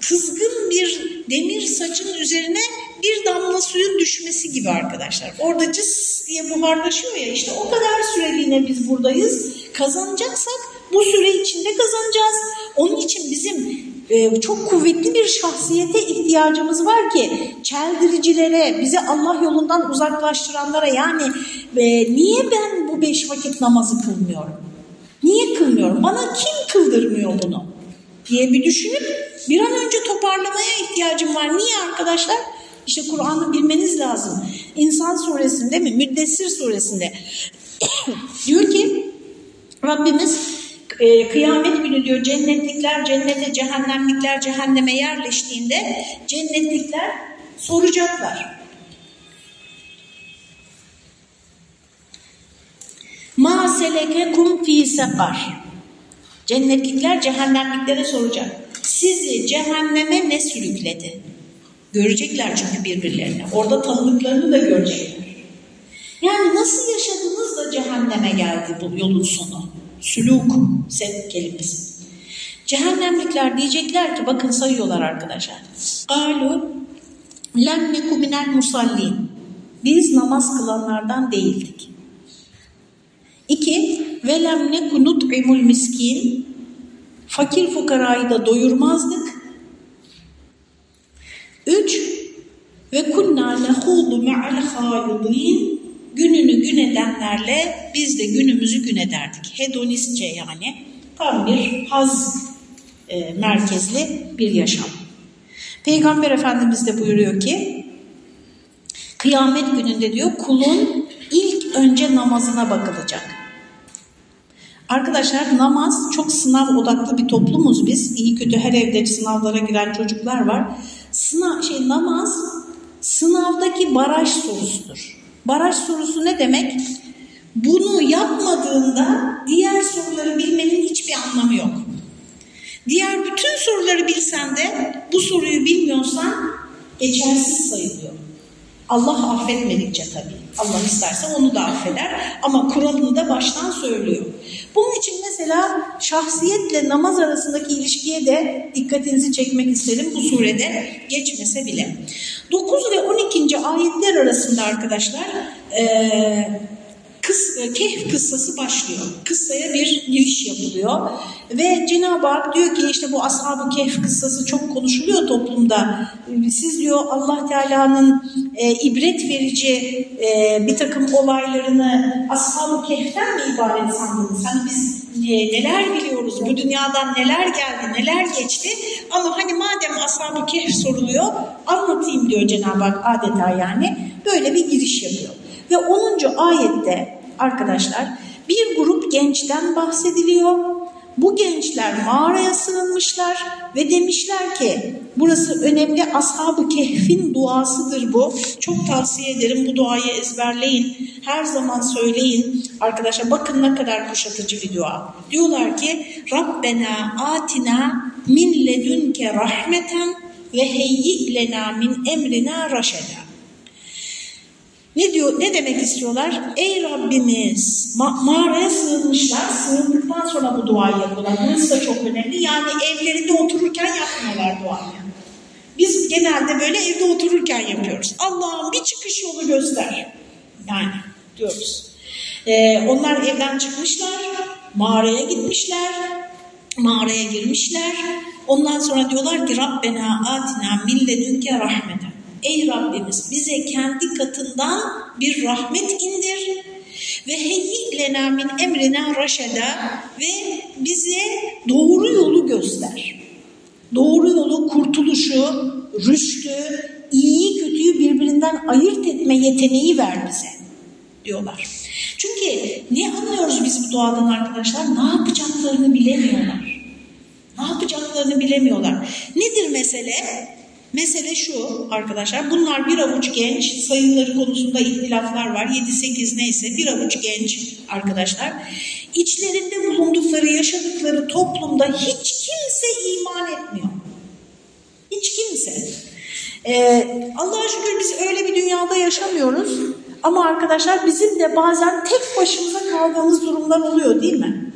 kızgın bir demir saçın üzerine bir damla suyun düşmesi gibi arkadaşlar. Orada cıs diye buharlaşıyor ya işte o kadar süreliğine biz buradayız. Kazanacaksak bu süre içinde kazanacağız. Onun için bizim e, çok kuvvetli bir şahsiyete ihtiyacımız var ki çeldiricilere, bizi Allah yolundan uzaklaştıranlara yani e, niye ben bu beş vakit namazı kılmıyorum? Niye kılmıyorum? Bana kim kıldırmıyor bunu? diye bir düşünüp bir an önce toparlamaya ihtiyacım var. Niye arkadaşlar? İşte Kur'an'ı bilmeniz lazım. İnsan suresinde mi? Müddessir suresinde. diyor ki Rabbimiz e, kıyamet günü diyor cennetlikler cennete, cehennemlikler cehenneme yerleştiğinde cennetlikler soracaklar. Ma selekekum fi sekar. Cennetlikler cehennemliklere soracak. Sizi cehenneme ne sürükledi? Görecekler çünkü birbirlerini. Orada tanıdıklarını da görecekler. Yani nasıl yaşadınız da cehenneme geldi bu yolun sonu? Süluk, sevk kelimesi. Cehennemlikler diyecekler ki bakın sayıyorlar arkadaşlar. Galu lem neku minel musallin. Biz namaz kılanlardan değildik. İki, ve lem neku nut'imul miskin. Fakir fukarayı da doyurmazdık. Üç, ve kunna nehudu ma'al halidin. Gününü gün edenlerle biz de günümüzü gün ederdik. Hedonistçe yani tam bir haz e, merkezli bir yaşam. Peygamber Efendimiz de buyuruyor ki kıyamet gününde diyor kulun ilk önce namazına bakılacak. Arkadaşlar namaz çok sınav odaklı bir toplumuz biz. İyi kötü her evde sınavlara giren çocuklar var. Sınav şey namaz sınavdaki baraj sorusudur. Baraj sorusu ne demek? Bunu yapmadığında diğer soruları bilmenin hiçbir anlamı yok. Diğer bütün soruları bilsen de bu soruyu bilmiyorsan geçersiz sayılıyor. Allah affetmedikçe tabii. Allah isterse onu da affeder ama kuralını da baştan söylüyor. Bunun için mesela şahsiyetle namaz arasındaki ilişkiye de dikkatinizi çekmek isterim bu surede geçmese bile. 9 ve 12. ayetler arasında arkadaşlar ee, kıs, Kehf kıssası başlıyor. Kıssaya bir giriş yapılıyor. Ve Cenab-ı Hak diyor ki işte bu Ashab-ı Kehf kıssası çok konuşuluyor toplumda. Siz diyor Allah Teala'nın e, ibret verici e, bir takım olaylarını Ashab-ı Kehf'ten mi ibaret sandınız? Hani biz e, neler biliyoruz, bu dünyadan neler geldi, neler geçti ama hani madem Ashab-ı Kehf soruluyor anlatayım diyor Cenab-ı Hak adeta yani. Böyle bir giriş yapıyor. Ve 10. ayette arkadaşlar bir grup gençten bahsediliyor. Bu gençler mağaraya sığınmışlar ve demişler ki burası önemli ashab-ı kehfin duasıdır bu. Çok tavsiye ederim bu duayı ezberleyin. Her zaman söyleyin. Arkadaşlar bakın ne kadar kuşatıcı bir dua. Diyorlar ki Rabbena atina min ledünke rahmeten ve heyyi lena min emrina raşeda. Ne diyor? Ne demek istiyorlar? Ey Rabbimiz, ma mağaraya sığınmışlar. Sığındıktan sonra bu duayı yapıyorlar. Burası da çok önemli. Yani evlerinde otururken yapmıyorlar duayı. Biz genelde böyle evde otururken yapıyoruz. Allah'ım bir çıkış yolu göster. Yani diyoruz. Ee, onlar evden çıkmışlar, mağaraya gitmişler, mağaraya girmişler. Ondan sonra diyorlar ki Rabbena atina milledünke rahmeten. Ey Rabbimiz bize kendi katından bir rahmet indir ve heyyi lena min emrina raşeda ve bize doğru yolu göster. Doğru yolu, kurtuluşu, rüştü, iyiyi kötüyü birbirinden ayırt etme yeteneği ver bize diyorlar. Çünkü ne anlıyoruz biz bu duadan arkadaşlar? Ne yapacaklarını bilemiyorlar. Ne yapacaklarını bilemiyorlar. Nedir mesele? Mesele şu arkadaşlar, bunlar bir avuç genç, sayıları konusunda ihtilaflar var, 7-8 neyse bir avuç genç arkadaşlar. İçlerinde bulundukları, yaşadıkları toplumda hiç kimse iman etmiyor. Hiç kimse. Ee, Allah'a şükür biz öyle bir dünyada yaşamıyoruz. Ama arkadaşlar bizim de bazen tek başımıza kaldığımız durumlar oluyor değil mi?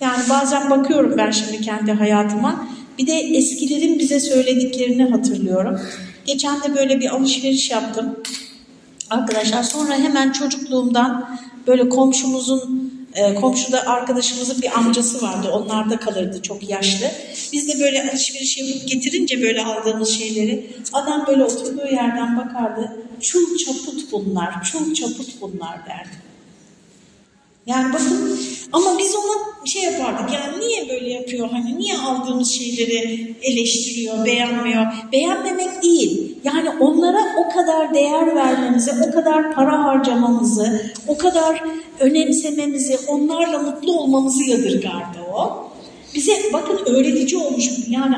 Yani bazen bakıyorum ben şimdi kendi hayatıma. Bir de eskilerin bize söylediklerini hatırlıyorum. Geçen de böyle bir alışveriş yaptım. Arkadaşlar sonra hemen çocukluğumdan böyle komşumuzun Ee, komşuda arkadaşımızın bir amcası vardı. Onlarda kalırdı çok yaşlı. Biz de böyle alışveriş yapıp getirince böyle aldığımız şeyleri adam böyle oturduğu yerden bakardı. Çul çaput bunlar, çul çaput bunlar derdi. Yani bakın ama biz ona şey yapardık yani niye böyle yapıyor hani niye aldığımız şeyleri eleştiriyor, beğenmiyor. Beğenmemek değil. Yani onlara o kadar değer vermemizi, o kadar para harcamamızı, o kadar önemsememizi, onlarla mutlu olmamızı yadırgardı o. Bize bakın öğretici olmuş yani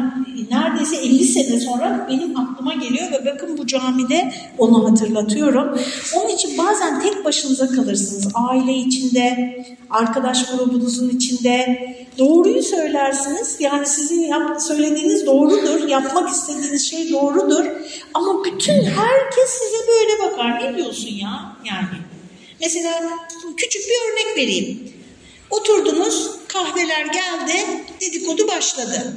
neredeyse 50 sene sonra benim aklıma geliyor ve bakın bu camide onu hatırlatıyorum. Onun için bazen tek başınıza kalırsınız. Aile içinde, arkadaş grubunuzun içinde. Doğruyu söylersiniz. Yani sizin yap, söylediğiniz doğrudur. Yapmak istediğiniz şey doğrudur. Ama bütün herkes size böyle bakar. Ne diyorsun ya? Yani. Mesela küçük bir örnek vereyim. Oturdunuz, kahveler geldi, dedikodu başladı.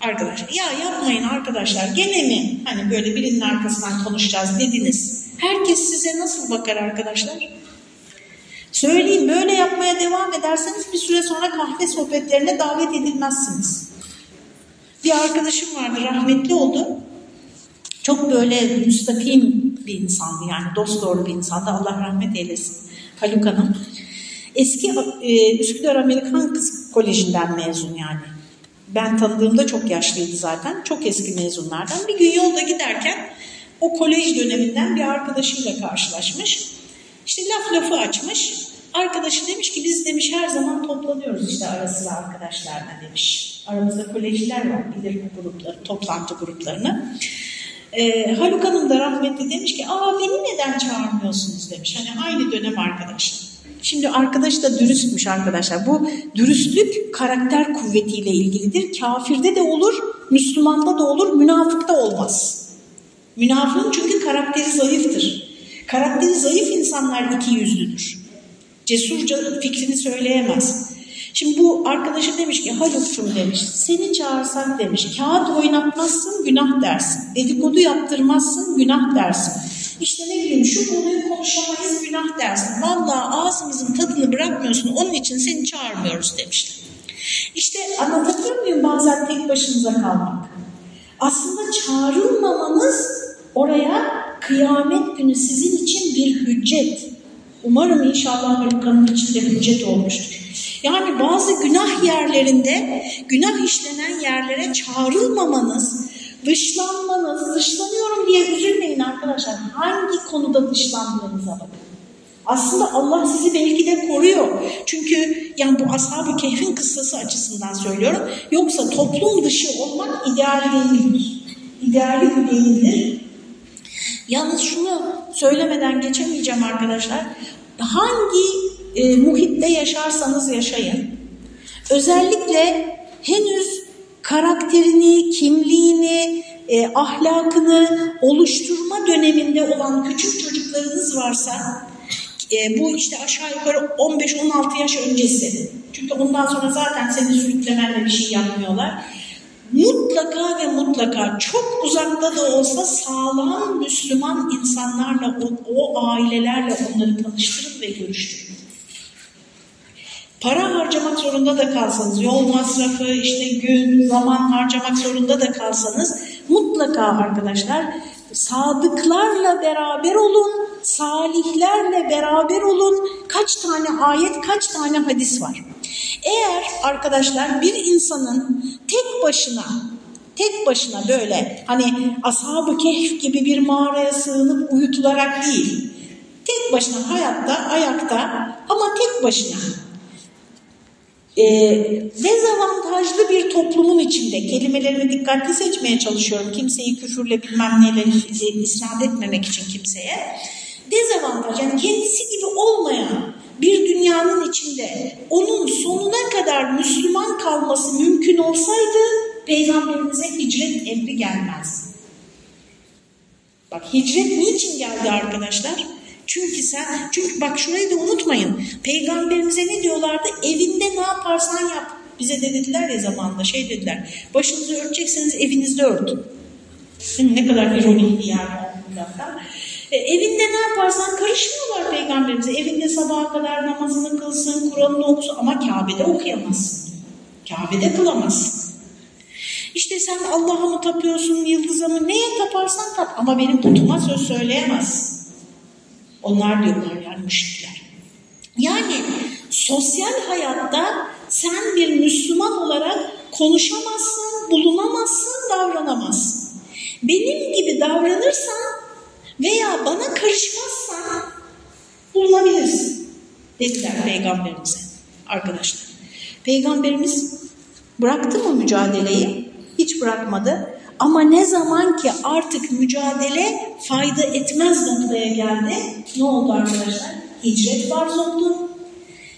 Arkadaşlar, ya yapmayın arkadaşlar, gene mi? Hani böyle birinin arkasından konuşacağız dediniz. Herkes size nasıl bakar arkadaşlar? Söyleyeyim, böyle yapmaya devam ederseniz bir süre sonra kahve sohbetlerine davet edilmezsiniz. Bir arkadaşım vardı, rahmetli oldu. Çok böyle müstakim bir insandı yani dost doğru bir insandı. Allah rahmet eylesin Haluk Hanım. Eski e, Üsküdar Amerikan Kız Koleji'nden mezun yani. Ben tanıdığımda çok yaşlıydı zaten. Çok eski mezunlardan. Bir gün yolda giderken o kolej döneminden bir arkadaşıyla karşılaşmış. İşte laf lafı açmış. Arkadaşı demiş ki biz demiş her zaman toplanıyoruz işte ara arkadaşlarla demiş. Aramızda kolejler var bilir bu grupları, toplantı gruplarını. Ee, Haluk Hanım da rahmetli demiş ki aa beni neden çağırmıyorsunuz demiş. Hani aynı dönem arkadaşlar. Şimdi arkadaş da dürüstmüş arkadaşlar. Bu dürüstlük karakter kuvvetiyle ilgilidir. Kafirde de olur, Müslümanda da olur, münafıkta olmaz. Münafığın çünkü karakteri zayıftır. Karakteri zayıf insanlar iki yüzlüdür. Cesurca fikrini söyleyemez. Şimdi bu arkadaşı demiş ki Haluk'cum demiş seni çağırsak demiş kağıt oynatmazsın günah dersin. Dedikodu yaptırmazsın günah dersin. İşte ne bileyim şu konuyu konuşamayız günah dersin. Vallahi ağzımızın tadını bırakmıyorsun onun için seni çağırmıyoruz demişler. İşte anlatabiliyor muyum bazen tek başınıza kalmak. Aslında çağrılmamanız oraya kıyamet günü sizin için bir hüccet. Umarım inşallah Haluka'nın içinde hüccet olmuştur. Yani bazı günah yerlerinde, günah işlenen yerlere çağrılmamanız, dışlanmanız, dışlanıyorum diye üzülmeyin arkadaşlar. Hangi konuda dışlandığınıza bakın. Aslında Allah sizi belki de koruyor. Çünkü yani bu Ashab-ı Kehf'in kıssası açısından söylüyorum. Yoksa toplum dışı olmak ideal değildir. İdeali değildir. Yalnız şunu söylemeden geçemeyeceğim arkadaşlar. Hangi e, muhitte yaşarsanız yaşayın. Özellikle henüz karakterini, kimliğini, e, ahlakını oluşturma döneminde olan küçük çocuklarınız varsa e, bu işte aşağı yukarı 15-16 yaş öncesi. Çünkü ondan sonra zaten seni sürüklemenle bir şey yapmıyorlar. Mutlaka ve mutlaka çok uzakta da olsa sağlam Müslüman insanlarla, o, o ailelerle onları tanıştırın ve görüştürün. Para harcamak zorunda da kalsanız, yol masrafı, işte gün, zaman harcamak zorunda da kalsanız mutlaka arkadaşlar sadıklarla beraber olun, salihlerle beraber olun. Kaç tane ayet, kaç tane hadis var. Eğer arkadaşlar bir insanın tek başına tek başına böyle hani ashab-ı kehf gibi bir mağaraya sığınıp uyutularak değil. Tek başına hayatta, ayakta ama tek başına e, dezavantajlı bir toplumun içinde kelimelerimi dikkatli seçmeye çalışıyorum. Kimseyi küfürle bilmem neyle isnat etmemek için kimseye. Dezavantaj yani kendisi gibi olmayan bir dünyanın içinde onun sonuna kadar Müslüman kalması mümkün olsaydı peygamberimize hicret emri gelmez. Bak hicret niçin geldi arkadaşlar? Çünkü sen, çünkü bak şurayı da unutmayın. Peygamberimize ne diyorlardı? Evinde ne yaparsan yap. Bize de dediler ya zamanında şey dediler. Başınızı örtecekseniz evinizde örtün. Mi? Ne kadar ironik yer bu E, evinde ne yaparsan karışmıyorlar peygamberimize. Evinde sabaha kadar namazını kılsın, Kur'an'ını okusun ama Kabe'de okuyamazsın. Kabe'de kılamazsın. İşte sen Allah'a mı tapıyorsun, yıldıza mı, neye taparsan tap ama benim putuma söz söyleyemezsin. Onlar diyorlar yani müşrikler. Yani sosyal hayatta sen bir Müslüman olarak konuşamazsın, bulunamazsın, davranamazsın. Benim gibi davranırsan veya bana karışmazsan bulunabilirsin dediler peygamberimize arkadaşlar. Peygamberimiz bıraktı mı mücadeleyi? Hiç bırakmadı. Ama ne zaman ki artık mücadele fayda etmez noktaya geldi, ne oldu arkadaşlar? Hicret farz oldu.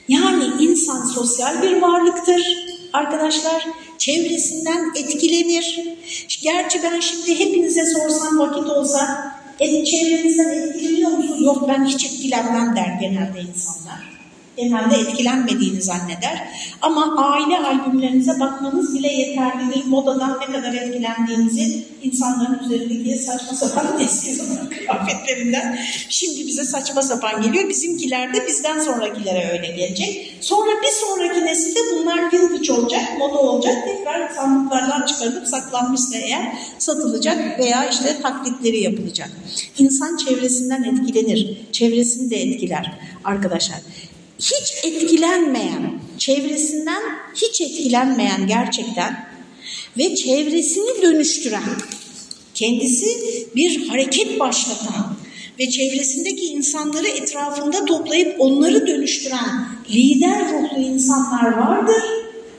Yani insan sosyal bir varlıktır arkadaşlar. Çevresinden etkilenir. Gerçi ben şimdi hepinize sorsam vakit olsa et, çevrenizden etkileniyor musunuz? Yok ben hiç etkilenmem der genelde insanlar genelde etkilenmediğini zanneder. Ama aile albümlerinize bakmanız bile yeterlidir. Modadan ne kadar etkilendiğinizi insanların üzerindeki saçma sapan eski zaman kıyafetlerinden şimdi bize saçma sapan geliyor. Bizimkiler de bizden sonrakilere öyle gelecek. Sonra bir sonraki nesilde bunlar vintage olacak, moda olacak. Tekrar sandıklardan çıkarılıp saklanmışsa eğer satılacak veya işte taklitleri yapılacak. İnsan çevresinden etkilenir. Çevresini de etkiler arkadaşlar hiç etkilenmeyen, çevresinden hiç etkilenmeyen gerçekten ve çevresini dönüştüren, kendisi bir hareket başlatan ve çevresindeki insanları etrafında toplayıp onları dönüştüren lider ruhlu insanlar vardır.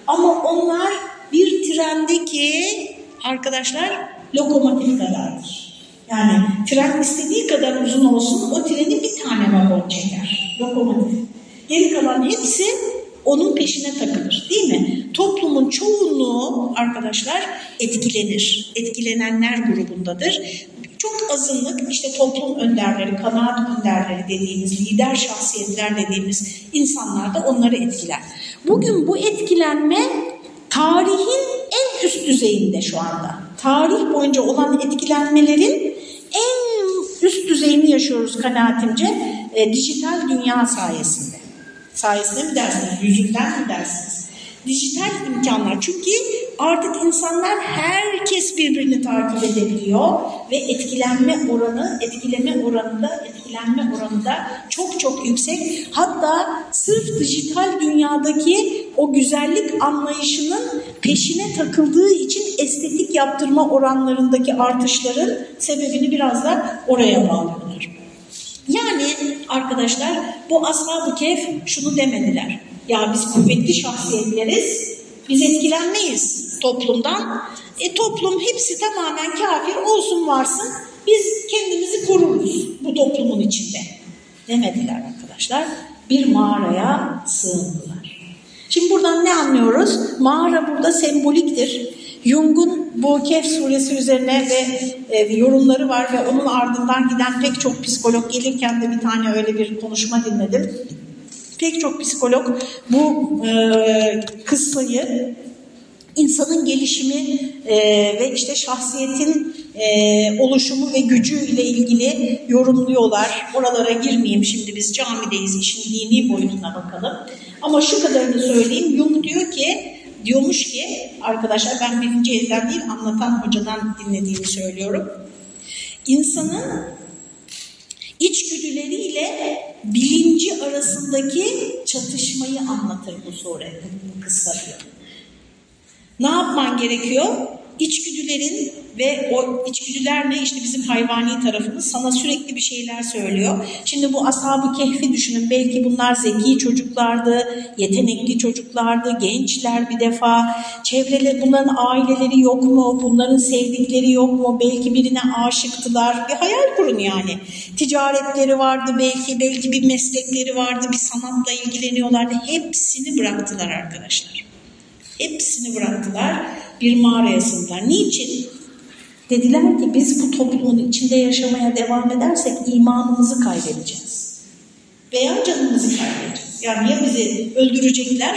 Ama onlar bir trendeki arkadaşlar lokomotif kadardır. Yani tren istediği kadar uzun olsun o treni bir tane vagon çeker. Lokomotif. Geri kalan hepsi onun peşine takılır değil mi? Toplumun çoğunluğu arkadaşlar etkilenir. Etkilenenler grubundadır. Çok azınlık işte toplum önderleri, kanaat önderleri dediğimiz, lider şahsiyetler dediğimiz insanlar da onları etkiler. Bugün bu etkilenme tarihin en üst düzeyinde şu anda. Tarih boyunca olan etkilenmelerin en üst düzeyini yaşıyoruz kanaatimce e, dijital dünya sayesinde sayesinde mi dersiniz, yüzünden mi dersiniz? Dijital imkanlar çünkü artık insanlar herkes birbirini takip edebiliyor ve etkilenme oranı, etkileme oranında, etkilenme oranında çok çok yüksek. Hatta sırf dijital dünyadaki o güzellik anlayışının peşine takıldığı için estetik yaptırma oranlarındaki artışların sebebini biraz da oraya bağlıyorlar. Yani arkadaşlar bu ashab-ı kehf şunu demediler. Ya biz kuvvetli şahsiyetleriz, biz etkilenmeyiz toplumdan. E toplum hepsi tamamen kafir olsun varsın, biz kendimizi koruruz bu toplumun içinde. Demediler arkadaşlar. Bir mağaraya sığındılar. Şimdi buradan ne anlıyoruz? Mağara burada semboliktir. Jung'un bu Kehf suresi üzerine ve e, yorumları var ve onun ardından giden pek çok psikolog gelirken de bir tane öyle bir konuşma dinledim. Pek çok psikolog bu e, kıssayı insanın gelişimi e, ve işte şahsiyetin e, oluşumu ve gücü ile ilgili yorumluyorlar. Oralara girmeyeyim şimdi biz camideyiz işin dini boyutuna bakalım. Ama şu kadarını söyleyeyim. Jung diyor ki diyormuş ki arkadaşlar ben birinci elden değil anlatan hocadan dinlediğimi söylüyorum. İnsanın içgüdüleriyle bilinci arasındaki çatışmayı anlatır bu sure, bu kıssa diyor. Ne yapman gerekiyor? İçgüdülerin ve o içgüdüler ne işte bizim hayvani tarafımız sana sürekli bir şeyler söylüyor. Şimdi bu ashab-ı kehfi düşünün belki bunlar zeki çocuklardı, yetenekli çocuklardı, gençler bir defa. Çevreleri bunların aileleri yok mu, bunların sevdikleri yok mu, belki birine aşıktılar. Bir hayal kurun yani. Ticaretleri vardı belki, belki bir meslekleri vardı, bir sanatla ilgileniyorlardı. Hepsini bıraktılar arkadaşlar. Hepsini bıraktılar, bir mağaraya sığındılar. Niçin? Dediler ki biz bu toplumun içinde yaşamaya devam edersek imanımızı kaybedeceğiz. Veya canımızı kaybedeceğiz. Yani ya bizi öldürecekler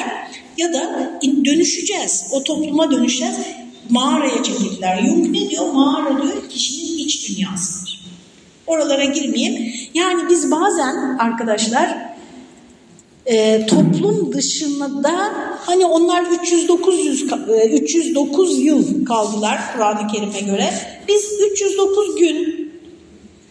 ya da dönüşeceğiz. O topluma dönüşeceğiz. Mağaraya çekildiler. Jung ne diyor? Mağara diyor kişinin iç dünyasıdır. Oralara girmeyeyim. Yani biz bazen arkadaşlar e, toplum dışında hani onlar 309 e, 309 yıl kaldılar Kur'an-ı Kerim'e göre. Biz 309 gün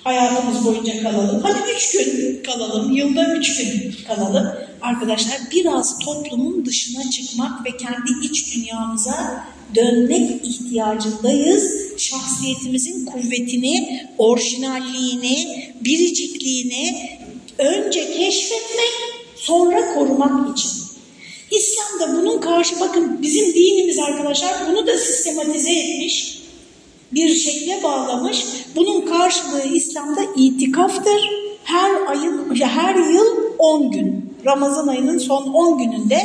hayatımız boyunca kalalım. Hadi 3 gün kalalım, yılda 3 gün kalalım. Arkadaşlar biraz toplumun dışına çıkmak ve kendi iç dünyamıza dönmek ihtiyacındayız. Şahsiyetimizin kuvvetini, orijinalliğini, biricikliğini önce keşfetmek, sonra korumak için. İslam da bunun karşı, bakın bizim dinimiz arkadaşlar bunu da sistematize etmiş, bir şekle bağlamış. Bunun karşılığı İslam'da itikaftır. Her ayın, her yıl 10 gün. Ramazan ayının son 10 gününde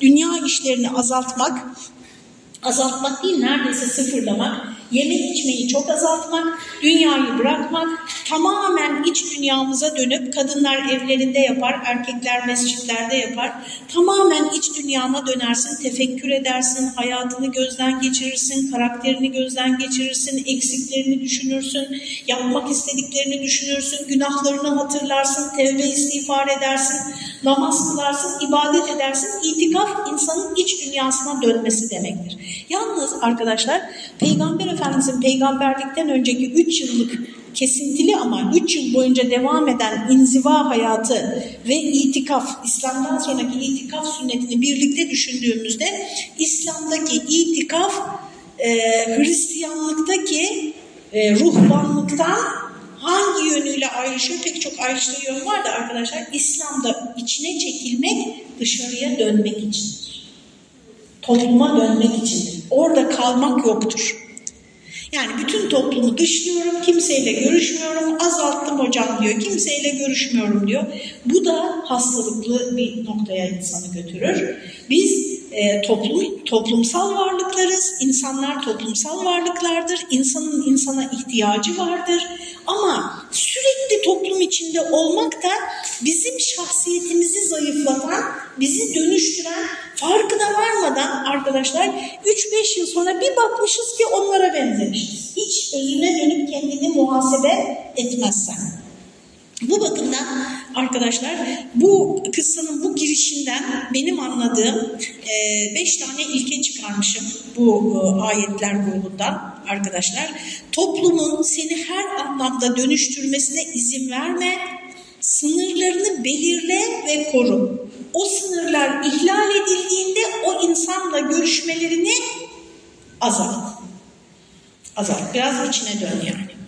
dünya işlerini azaltmak, azaltmak değil neredeyse sıfırlamak, yeme içmeyi çok azaltmak, dünyayı bırakmak, tamamen iç dünyamıza dönüp kadınlar evlerinde yapar, erkekler mescitlerde yapar. Tamamen iç dünyana dönersin, tefekkür edersin, hayatını gözden geçirirsin, karakterini gözden geçirirsin, eksiklerini düşünürsün, yapmak istediklerini düşünürsün, günahlarını hatırlarsın, tevbe istiğfar edersin, namaz kılarsın, ibadet edersin. İtikaf insanın iç dünyasına dönmesi demektir. Yalnız arkadaşlar Peygamber Efendimizin peygamberlikten önceki 3 yıllık kesintili ama 3 yıl boyunca devam eden inziva hayatı ve itikaf, İslam'dan sonraki itikaf sünnetini birlikte düşündüğümüzde İslam'daki itikaf e, Hristiyanlıktaki e, ruhbanlıktan hangi yönüyle ayrışıyor? Pek çok ayrıştığı yön var da arkadaşlar İslam'da içine çekilmek dışarıya dönmek içindir. Topluma dönmek içindir. Orada kalmak yoktur. Yani bütün toplumu dışlıyorum, kimseyle görüşmüyorum, azalttım hocam diyor, kimseyle görüşmüyorum diyor. Bu da hastalıklı bir noktaya insanı götürür. Biz e, toplum, toplumsal varlıklarız, insanlar toplumsal varlıklardır, insanın insana ihtiyacı vardır. Ama sürekli toplum içinde olmak da bizim şahsiyetimizi zayıflatan, bizi dönüştüren, farkına varmadan arkadaşlar 3-5 yıl sonra bir bakmışız ki onlara benzemişiz. Hiç özüne dönüp kendini muhasebe etmezsen. Bu bakımdan arkadaşlar bu kıssanın bu girişinden benim anladığım e, beş tane ilke çıkarmışım bu e, ayetler grubundan arkadaşlar. Toplumun seni her anlamda dönüştürmesine izin verme, sınırlarını belirle ve koru. O sınırlar ihlal edildiğinde o insanla görüşmelerini azalt. Azalt. Biraz içine dön yani.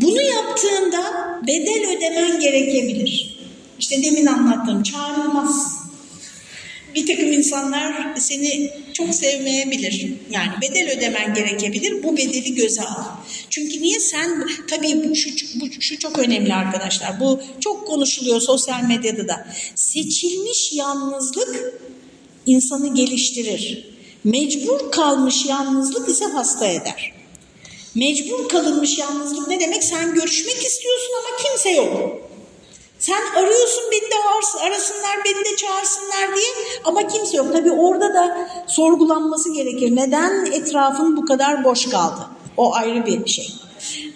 Bunu yaptığında bedel ödemen gerekebilir. İşte demin anlattığım çağrılmazsın. Bir takım insanlar seni çok sevmeyebilir. Yani bedel ödemen gerekebilir. Bu bedeli göze al. Çünkü niye sen, tabii bu şu, bu, şu çok önemli arkadaşlar. Bu çok konuşuluyor sosyal medyada da. Seçilmiş yalnızlık insanı geliştirir. Mecbur kalmış yalnızlık ise hasta eder. Mecbur kalınmış yalnızlık ne demek? Sen görüşmek istiyorsun ama kimse yok. Sen arıyorsun beni de arasınlar, beni de çağırsınlar diye ama kimse yok. Tabii orada da sorgulanması gerekir. Neden etrafın bu kadar boş kaldı? O ayrı bir şey.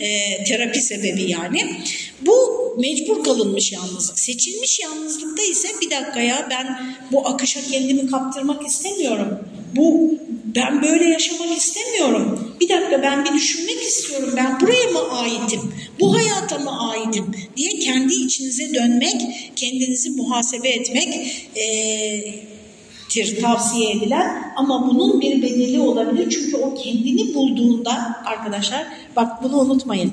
E, terapi sebebi yani. Bu mecbur kalınmış yalnızlık. Seçilmiş yalnızlıkta ise bir dakika ya ben bu akışa kendimi kaptırmak istemiyorum. Bu ben böyle yaşamak istemiyorum. Bir dakika ben bir düşünmek istiyorum. Ben buraya mı aitim? Bu hayata mı aitim? diye kendi içinize dönmek, kendinizi muhasebe etmek tir tavsiye edilen ama bunun bir bedeli olabilir. Çünkü o kendini bulduğunda arkadaşlar bak bunu unutmayın.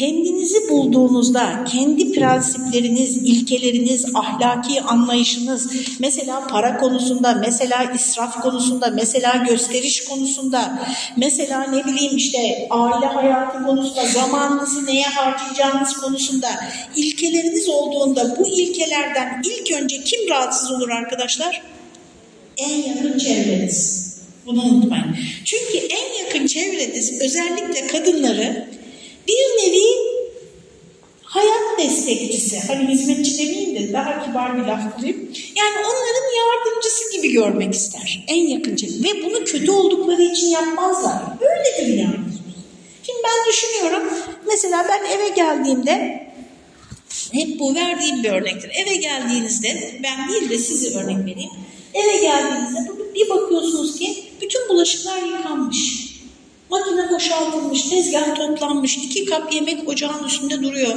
Kendinizi bulduğunuzda kendi prensipleriniz, ilkeleriniz, ahlaki anlayışınız, mesela para konusunda, mesela israf konusunda, mesela gösteriş konusunda, mesela ne bileyim işte aile hayatı konusunda, zamanınızı neye harcayacağınız konusunda ilkeleriniz olduğunda bu ilkelerden ilk önce kim rahatsız olur arkadaşlar? En yakın çevreniz. Bunu unutmayın. Çünkü en yakın çevreniz özellikle kadınları bir nevi hayat destekçisi, hani hizmetçi demeyeyim de daha kibar bir laf bulayım. Yani onların yardımcısı gibi görmek ister. En yakın çevre. Ve bunu kötü oldukları için yapmazlar. Öyledir yani. Şimdi ben düşünüyorum. Mesela ben eve geldiğimde hep bu verdiğim bir örnektir. Eve geldiğinizde ben değil de sizi örnek vereyim. Eve geldiğinizde bir bakıyorsunuz ki bütün bulaşıklar yıkanmış. Makine boşaltılmış, tezgah toplanmış, iki kap yemek ocağın üstünde duruyor.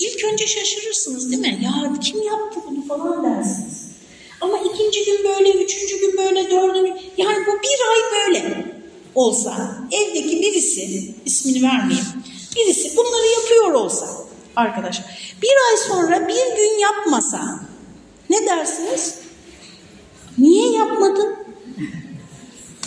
İlk önce şaşırırsınız değil mi? Ya kim yaptı bunu falan dersiniz. Ama ikinci gün böyle, üçüncü gün böyle, dördüncü yani bu bir ay böyle olsa, evdeki birisi, ismini vermeyeyim, birisi bunları yapıyor olsa arkadaş, bir ay sonra bir gün yapmasa ne dersiniz? Niye yapmadın?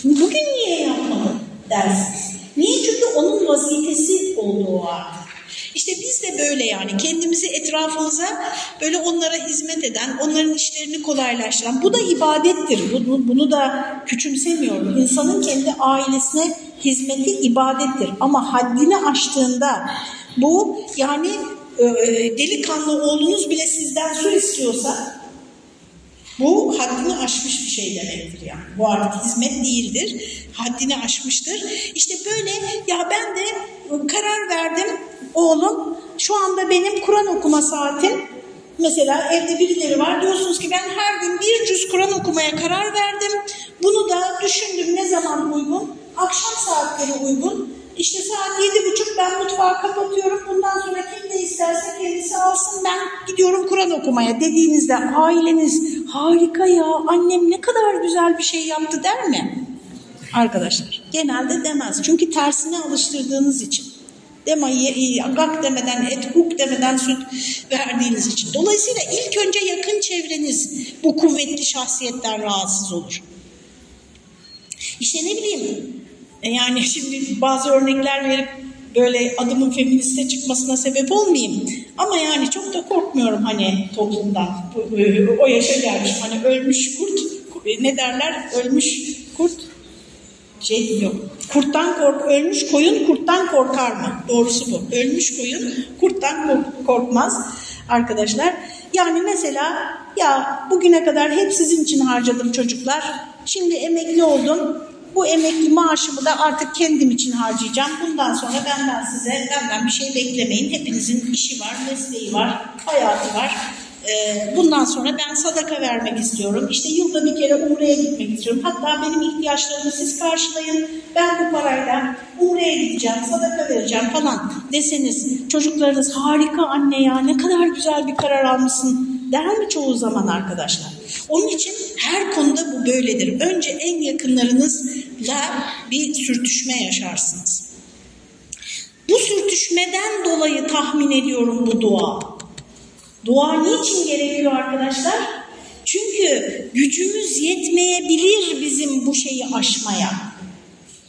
Bugün niye yapmadın dersiniz. Niye? Çünkü onun vazifesi oldu o artık. İşte biz de böyle yani kendimizi etrafımıza böyle onlara hizmet eden, onların işlerini kolaylaştıran. Bu da ibadettir. Bunu, bunu da küçümsemiyorum. İnsanın kendi ailesine hizmeti ibadettir. Ama haddini aştığında bu yani e, delikanlı oğlunuz bile sizden su istiyorsa bu haddini aşmış bir şey demektir yani. Bu artık hizmet değildir. Haddini aşmıştır. İşte böyle ya ben de karar verdim oğlum şu anda benim Kur'an okuma saatim mesela evde birileri var diyorsunuz ki ben her gün bir cüz Kur'an okumaya karar verdim. Bunu da düşündüm ne zaman uygun? Akşam saatleri uygun. İşte saat yedi buçuk ben mutfağı kapatıyorum. Bundan sonra kim ne isterse kendisi alsın ben gidiyorum Kur'an okumaya dediğinizde aileniz harika ya annem ne kadar güzel bir şey yaptı der mi? Arkadaşlar genelde demez. Çünkü tersine alıştırdığınız için. Demayı gak demeden et, huk demeden süt verdiğiniz için. Dolayısıyla ilk önce yakın çevreniz bu kuvvetli şahsiyetten rahatsız olur. İşte ne bileyim yani şimdi bazı örnekler verip böyle adımın feministe çıkmasına sebep olmayayım. Ama yani çok da korkmuyorum hani toplumdan. O yaşa gelmiş hani ölmüş kurt ne derler ölmüş kurt şey yok. Kurttan kork, ölmüş koyun kurttan korkar mı? Doğrusu bu. Ölmüş koyun kurttan kork, korkmaz arkadaşlar. Yani mesela ya bugüne kadar hep sizin için harcadım çocuklar. Şimdi emekli oldum. Bu emekli maaşımı da artık kendim için harcayacağım. Bundan sonra benden size, benden bir şey beklemeyin. Hepinizin işi var, mesleği var, hayatı var. Bundan sonra ben sadaka vermek istiyorum. İşte yılda bir kere Umre'ye gitmek istiyorum. Hatta benim ihtiyaçlarımı siz karşılayın. Ben bu parayla Umre'ye gideceğim, sadaka vereceğim falan deseniz çocuklarınız harika anne ya ne kadar güzel bir karar almışsın der mi çoğu zaman arkadaşlar? Onun için her konuda bu böyledir. Önce en yakınlarınızla bir sürtüşme yaşarsınız. Bu sürtüşmeden dolayı tahmin ediyorum bu dua. Dua niçin gerekiyor arkadaşlar? Çünkü gücümüz yetmeyebilir bizim bu şeyi aşmaya.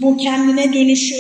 Bu kendine dönüşü,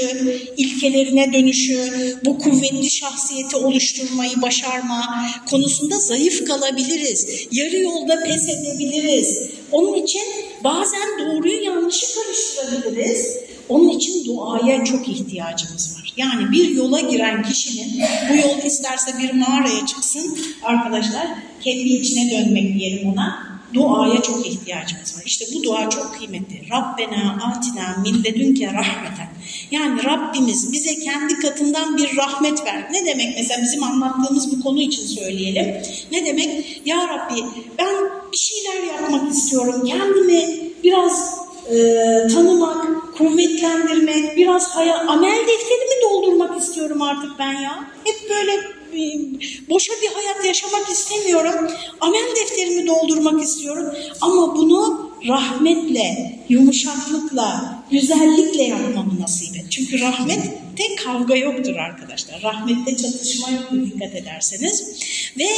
ilkelerine dönüşü, bu kuvvetli şahsiyeti oluşturmayı başarma konusunda zayıf kalabiliriz. Yarı yolda pes edebiliriz. Onun için bazen doğruyu yanlışı karıştırabiliriz. Onun için duaya çok ihtiyacımız var. Yani bir yola giren kişinin bu yol isterse bir mağaraya çıksın arkadaşlar kendi içine dönmek diyelim ona. Duaya çok ihtiyacımız var. İşte bu dua çok kıymetli. Rabbena atina min ledünke rahmeten. Yani Rabbimiz bize kendi katından bir rahmet ver. Ne demek mesela bizim anlattığımız bu konu için söyleyelim. Ne demek? Ya Rabbi ben bir şeyler yapmak istiyorum. Kendimi biraz e, tanımak, kuvvetlendirmek, biraz haya, amel defterimi doldurmak istiyorum artık ben ya. Hep böyle boşa bir hayat yaşamak istemiyorum. Amel defterimi doldurmak istiyorum. Ama bunu rahmetle, yumuşaklıkla, güzellikle yapmamı nasip et. Çünkü rahmette kavga yoktur arkadaşlar. Rahmette çatışma yoktur dikkat ederseniz. Ve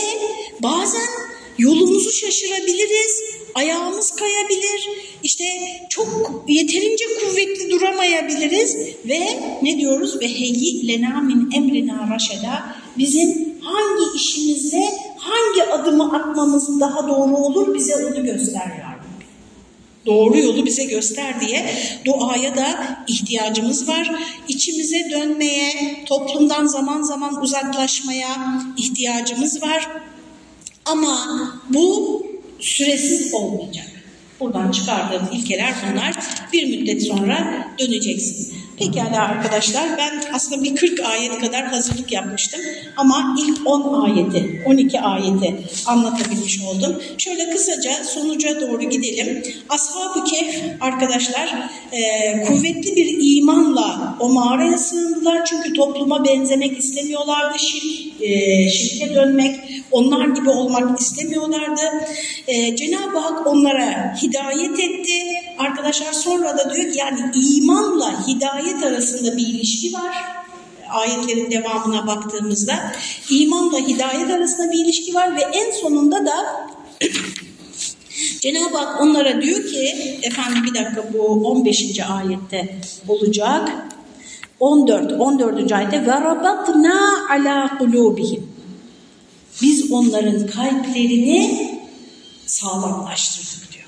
bazen yolumuzu şaşırabiliriz, ayağımız kayabilir, işte çok yeterince kuvvetli duramayabiliriz ve ne diyoruz? Ve heyyi lena min emrina raşeda bizim hangi işimizde hangi adımı atmamız daha doğru olur bize onu göster ya Doğru yolu bize göster diye duaya da ihtiyacımız var. İçimize dönmeye, toplumdan zaman zaman uzaklaşmaya ihtiyacımız var. Ama bu süresiz olmayacak. Buradan çıkardığım ilkeler bunlar. Bir müddet sonra döneceksiniz. Pekala arkadaşlar ben aslında bir 40 ayet kadar hazırlık yapmıştım ama ilk 10 ayeti, 12 ayeti anlatabilmiş oldum. Şöyle kısaca sonuca doğru gidelim. Ashab-ı Kehf arkadaşlar e, kuvvetli bir imanla o mağaraya sığındılar çünkü topluma benzemek istemiyorlardı, şirk, e, şirke dönmek, onlar gibi olmak istemiyorlardı. E, Cenab-ı Hak onlara hidayet etti. Arkadaşlar sonra da diyor ki yani imanla hidayet arasında bir ilişki var. Ayetlerin devamına baktığımızda imanla hidayet arasında bir ilişki var ve en sonunda da Cenab-ı Hak onlara diyor ki efendim bir dakika bu 15. ayette olacak. 14 14. ayette ve rabatna ala kulubihim. Biz onların kalplerini sağlamlaştırdık diyor.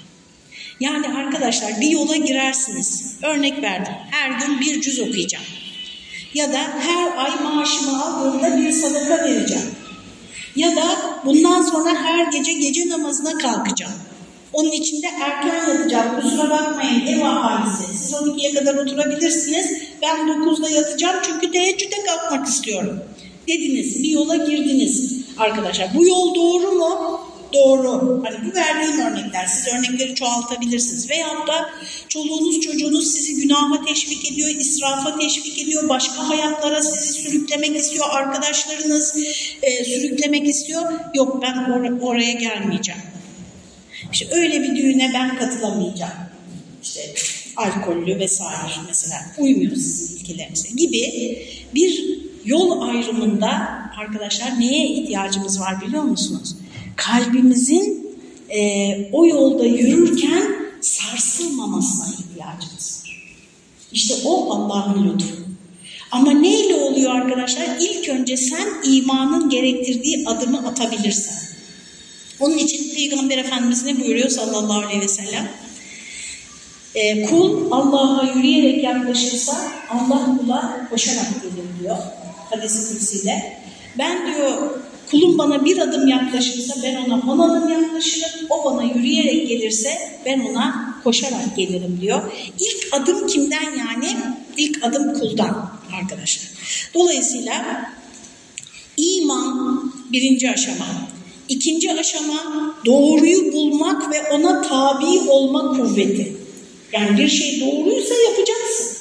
Yani arkadaşlar bir yola girersiniz. Örnek verdim. Her gün bir cüz okuyacağım. Ya da her ay maaşımı aldığımda bir sadaka vereceğim. Ya da bundan sonra her gece gece namazına kalkacağım. Onun için de erken yatacağım. Kusura bakmayın ev ahalisi. Siz 12'ye kadar oturabilirsiniz. Ben 9'da yatacağım çünkü teheccüde kalkmak istiyorum. Dediniz, bir yola girdiniz arkadaşlar. Bu yol doğru mu? Doğru. Hani bu verdiğim örnekler. Siz örnekleri çoğaltabilirsiniz. Veyahut da çoluğunuz çocuğunuz sizi günaha teşvik ediyor, israfa teşvik ediyor, başka hayatlara sizi sürüklemek istiyor, arkadaşlarınız e, sürüklemek istiyor. Yok ben or- oraya gelmeyeceğim. İşte öyle bir düğüne ben katılamayacağım. İşte alkollü vesaire mesela uymuyor sizin ilkelerinize gibi bir yol ayrımında arkadaşlar neye ihtiyacımız var biliyor musunuz? Kalbimizin e, o yolda yürürken sarsılmamasına ihtiyacımız var. İşte o Allah'ın lütfu. Ama neyle oluyor arkadaşlar? İlk önce sen imanın gerektirdiği adımı atabilirsen. Onun için Peygamber Efendimiz ne buyuruyor sallallahu aleyhi ve sellem? E, kul Allah'a yürüyerek yaklaşırsa Allah kula koşarak gelir diyor hadisi. Ben diyor kulum bana bir adım yaklaşırsa ben ona on adım yaklaşırım. O bana yürüyerek gelirse ben ona koşarak gelirim diyor. İlk adım kimden yani? İlk adım kuldan arkadaşlar. Dolayısıyla iman birinci aşama. İkinci aşama doğruyu bulmak ve ona tabi olma kuvveti. Yani bir şey doğruysa yapacaksın.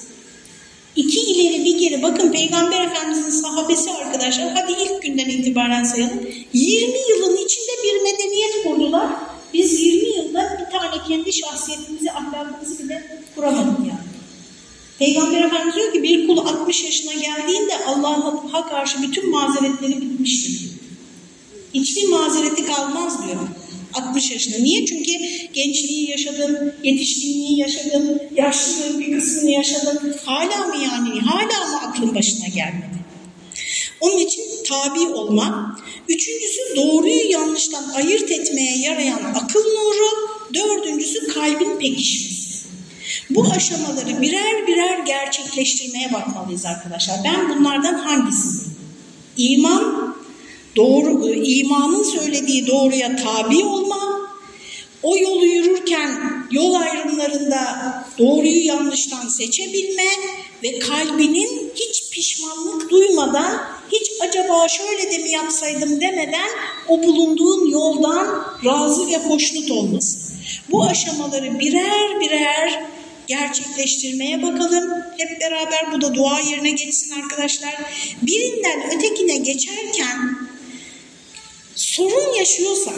İki ileri bir geri bakın Peygamber Efendimizin sahabesi arkadaşlar hadi ilk günden itibaren sayalım. 20 yılın içinde bir medeniyet kurdular. Biz 20 yılda bir tane kendi şahsiyetimizi, ahlakımızı bile kuramadık yani. Peygamber Efendimiz diyor ki bir kul 60 yaşına geldiğinde Allah'a karşı bütün mazeretleri bitmiştir diyor. Hiçbir mazereti kalmaz diyor. 60 yaşında. Niye? Çünkü gençliği yaşadın, yetişkinliği yaşadın, yaşlılığın bir kısmını yaşadın. Hala mı yani? Hala mı aklın başına gelmedi? Onun için tabi olma. Üçüncüsü doğruyu yanlıştan ayırt etmeye yarayan akıl nuru. Dördüncüsü kalbin pekişmesi. Bu aşamaları birer birer gerçekleştirmeye bakmalıyız arkadaşlar. Ben bunlardan hangisiyim? İman, doğru imanın söylediği doğruya tabi olma, o yolu yürürken yol ayrımlarında doğruyu yanlıştan seçebilme ve kalbinin hiç pişmanlık duymadan, hiç acaba şöyle de mi yapsaydım demeden o bulunduğun yoldan razı ve hoşnut olması. Bu aşamaları birer birer gerçekleştirmeye bakalım. Hep beraber bu da dua yerine geçsin arkadaşlar. Birinden ötekine geçerken sorun yaşıyorsak,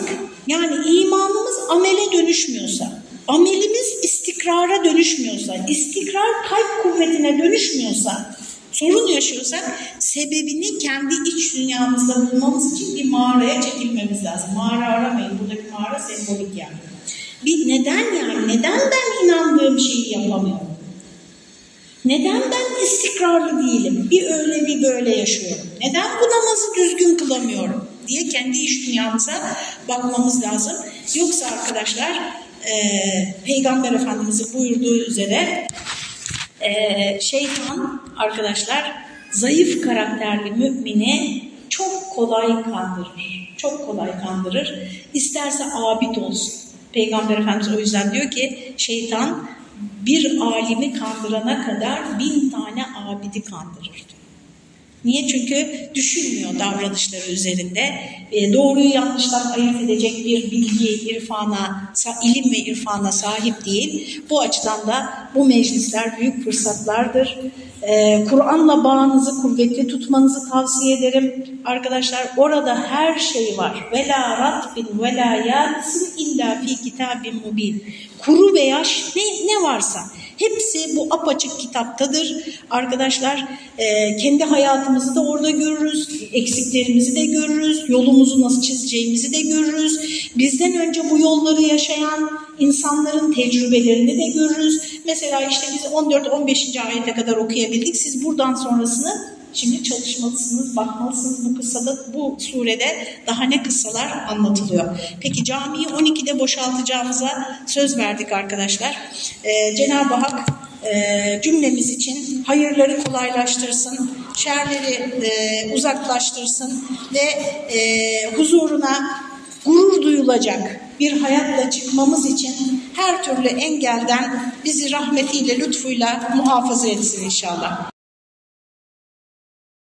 yani imanımız amele dönüşmüyorsa, amelimiz istikrara dönüşmüyorsa, istikrar kalp kuvvetine dönüşmüyorsa, sorun yaşıyorsak sebebini kendi iç dünyamızda bulmamız için bir mağaraya çekilmemiz lazım. Mağara aramayın, buradaki mağara sembolik yani. Bir neden yani, neden ben inandığım şeyi yapamıyorum? Neden ben istikrarlı değilim? Bir öyle bir böyle yaşıyorum. Neden bu namazı düzgün kılamıyorum? Diye kendi iş dünyamıza bakmamız lazım. Yoksa arkadaşlar e, Peygamber Efendimiz'in buyurduğu üzere e, şeytan arkadaşlar zayıf karakterli mümini çok kolay kandırır. Çok kolay kandırır. İsterse abid olsun. Peygamber Efendimiz o yüzden diyor ki şeytan bir alimi kandırana kadar bin tane abidi kandırır. Niye? Çünkü düşünmüyor davranışları üzerinde. E, doğruyu yanlıştan ayırt edecek bir bilgi, irfana, ilim ve irfana sahip değil. Bu açıdan da bu meclisler büyük fırsatlardır. E, Kur'an'la bağınızı kuvvetli tutmanızı tavsiye ederim. Arkadaşlar orada her şey var. Ve la ratbin ve la yasin illa fi kitabin mubin. Kuru ve yaş ne, ne varsa hepsi bu apaçık kitaptadır. Arkadaşlar e, kendi hayatımızı da orada görürüz. Eksiklerimizi de görürüz. Yolumuzu nasıl çizeceğimizi de görürüz. Bizden önce bu yolları yaşayan insanların tecrübelerini de görürüz. Mesela işte biz 14-15. ayete kadar okuyabildik. Siz buradan sonrasını Şimdi çalışmalısınız, bakmalısınız bu kıssada, bu surede daha ne kıssalar anlatılıyor. Peki camiyi 12'de boşaltacağımıza söz verdik arkadaşlar. Ee, Cenab-ı Hak e, cümlemiz için hayırları kolaylaştırsın, şerleri e, uzaklaştırsın ve e, huzuruna gurur duyulacak bir hayatla çıkmamız için her türlü engelden bizi rahmetiyle, lütfuyla muhafaza etsin inşallah.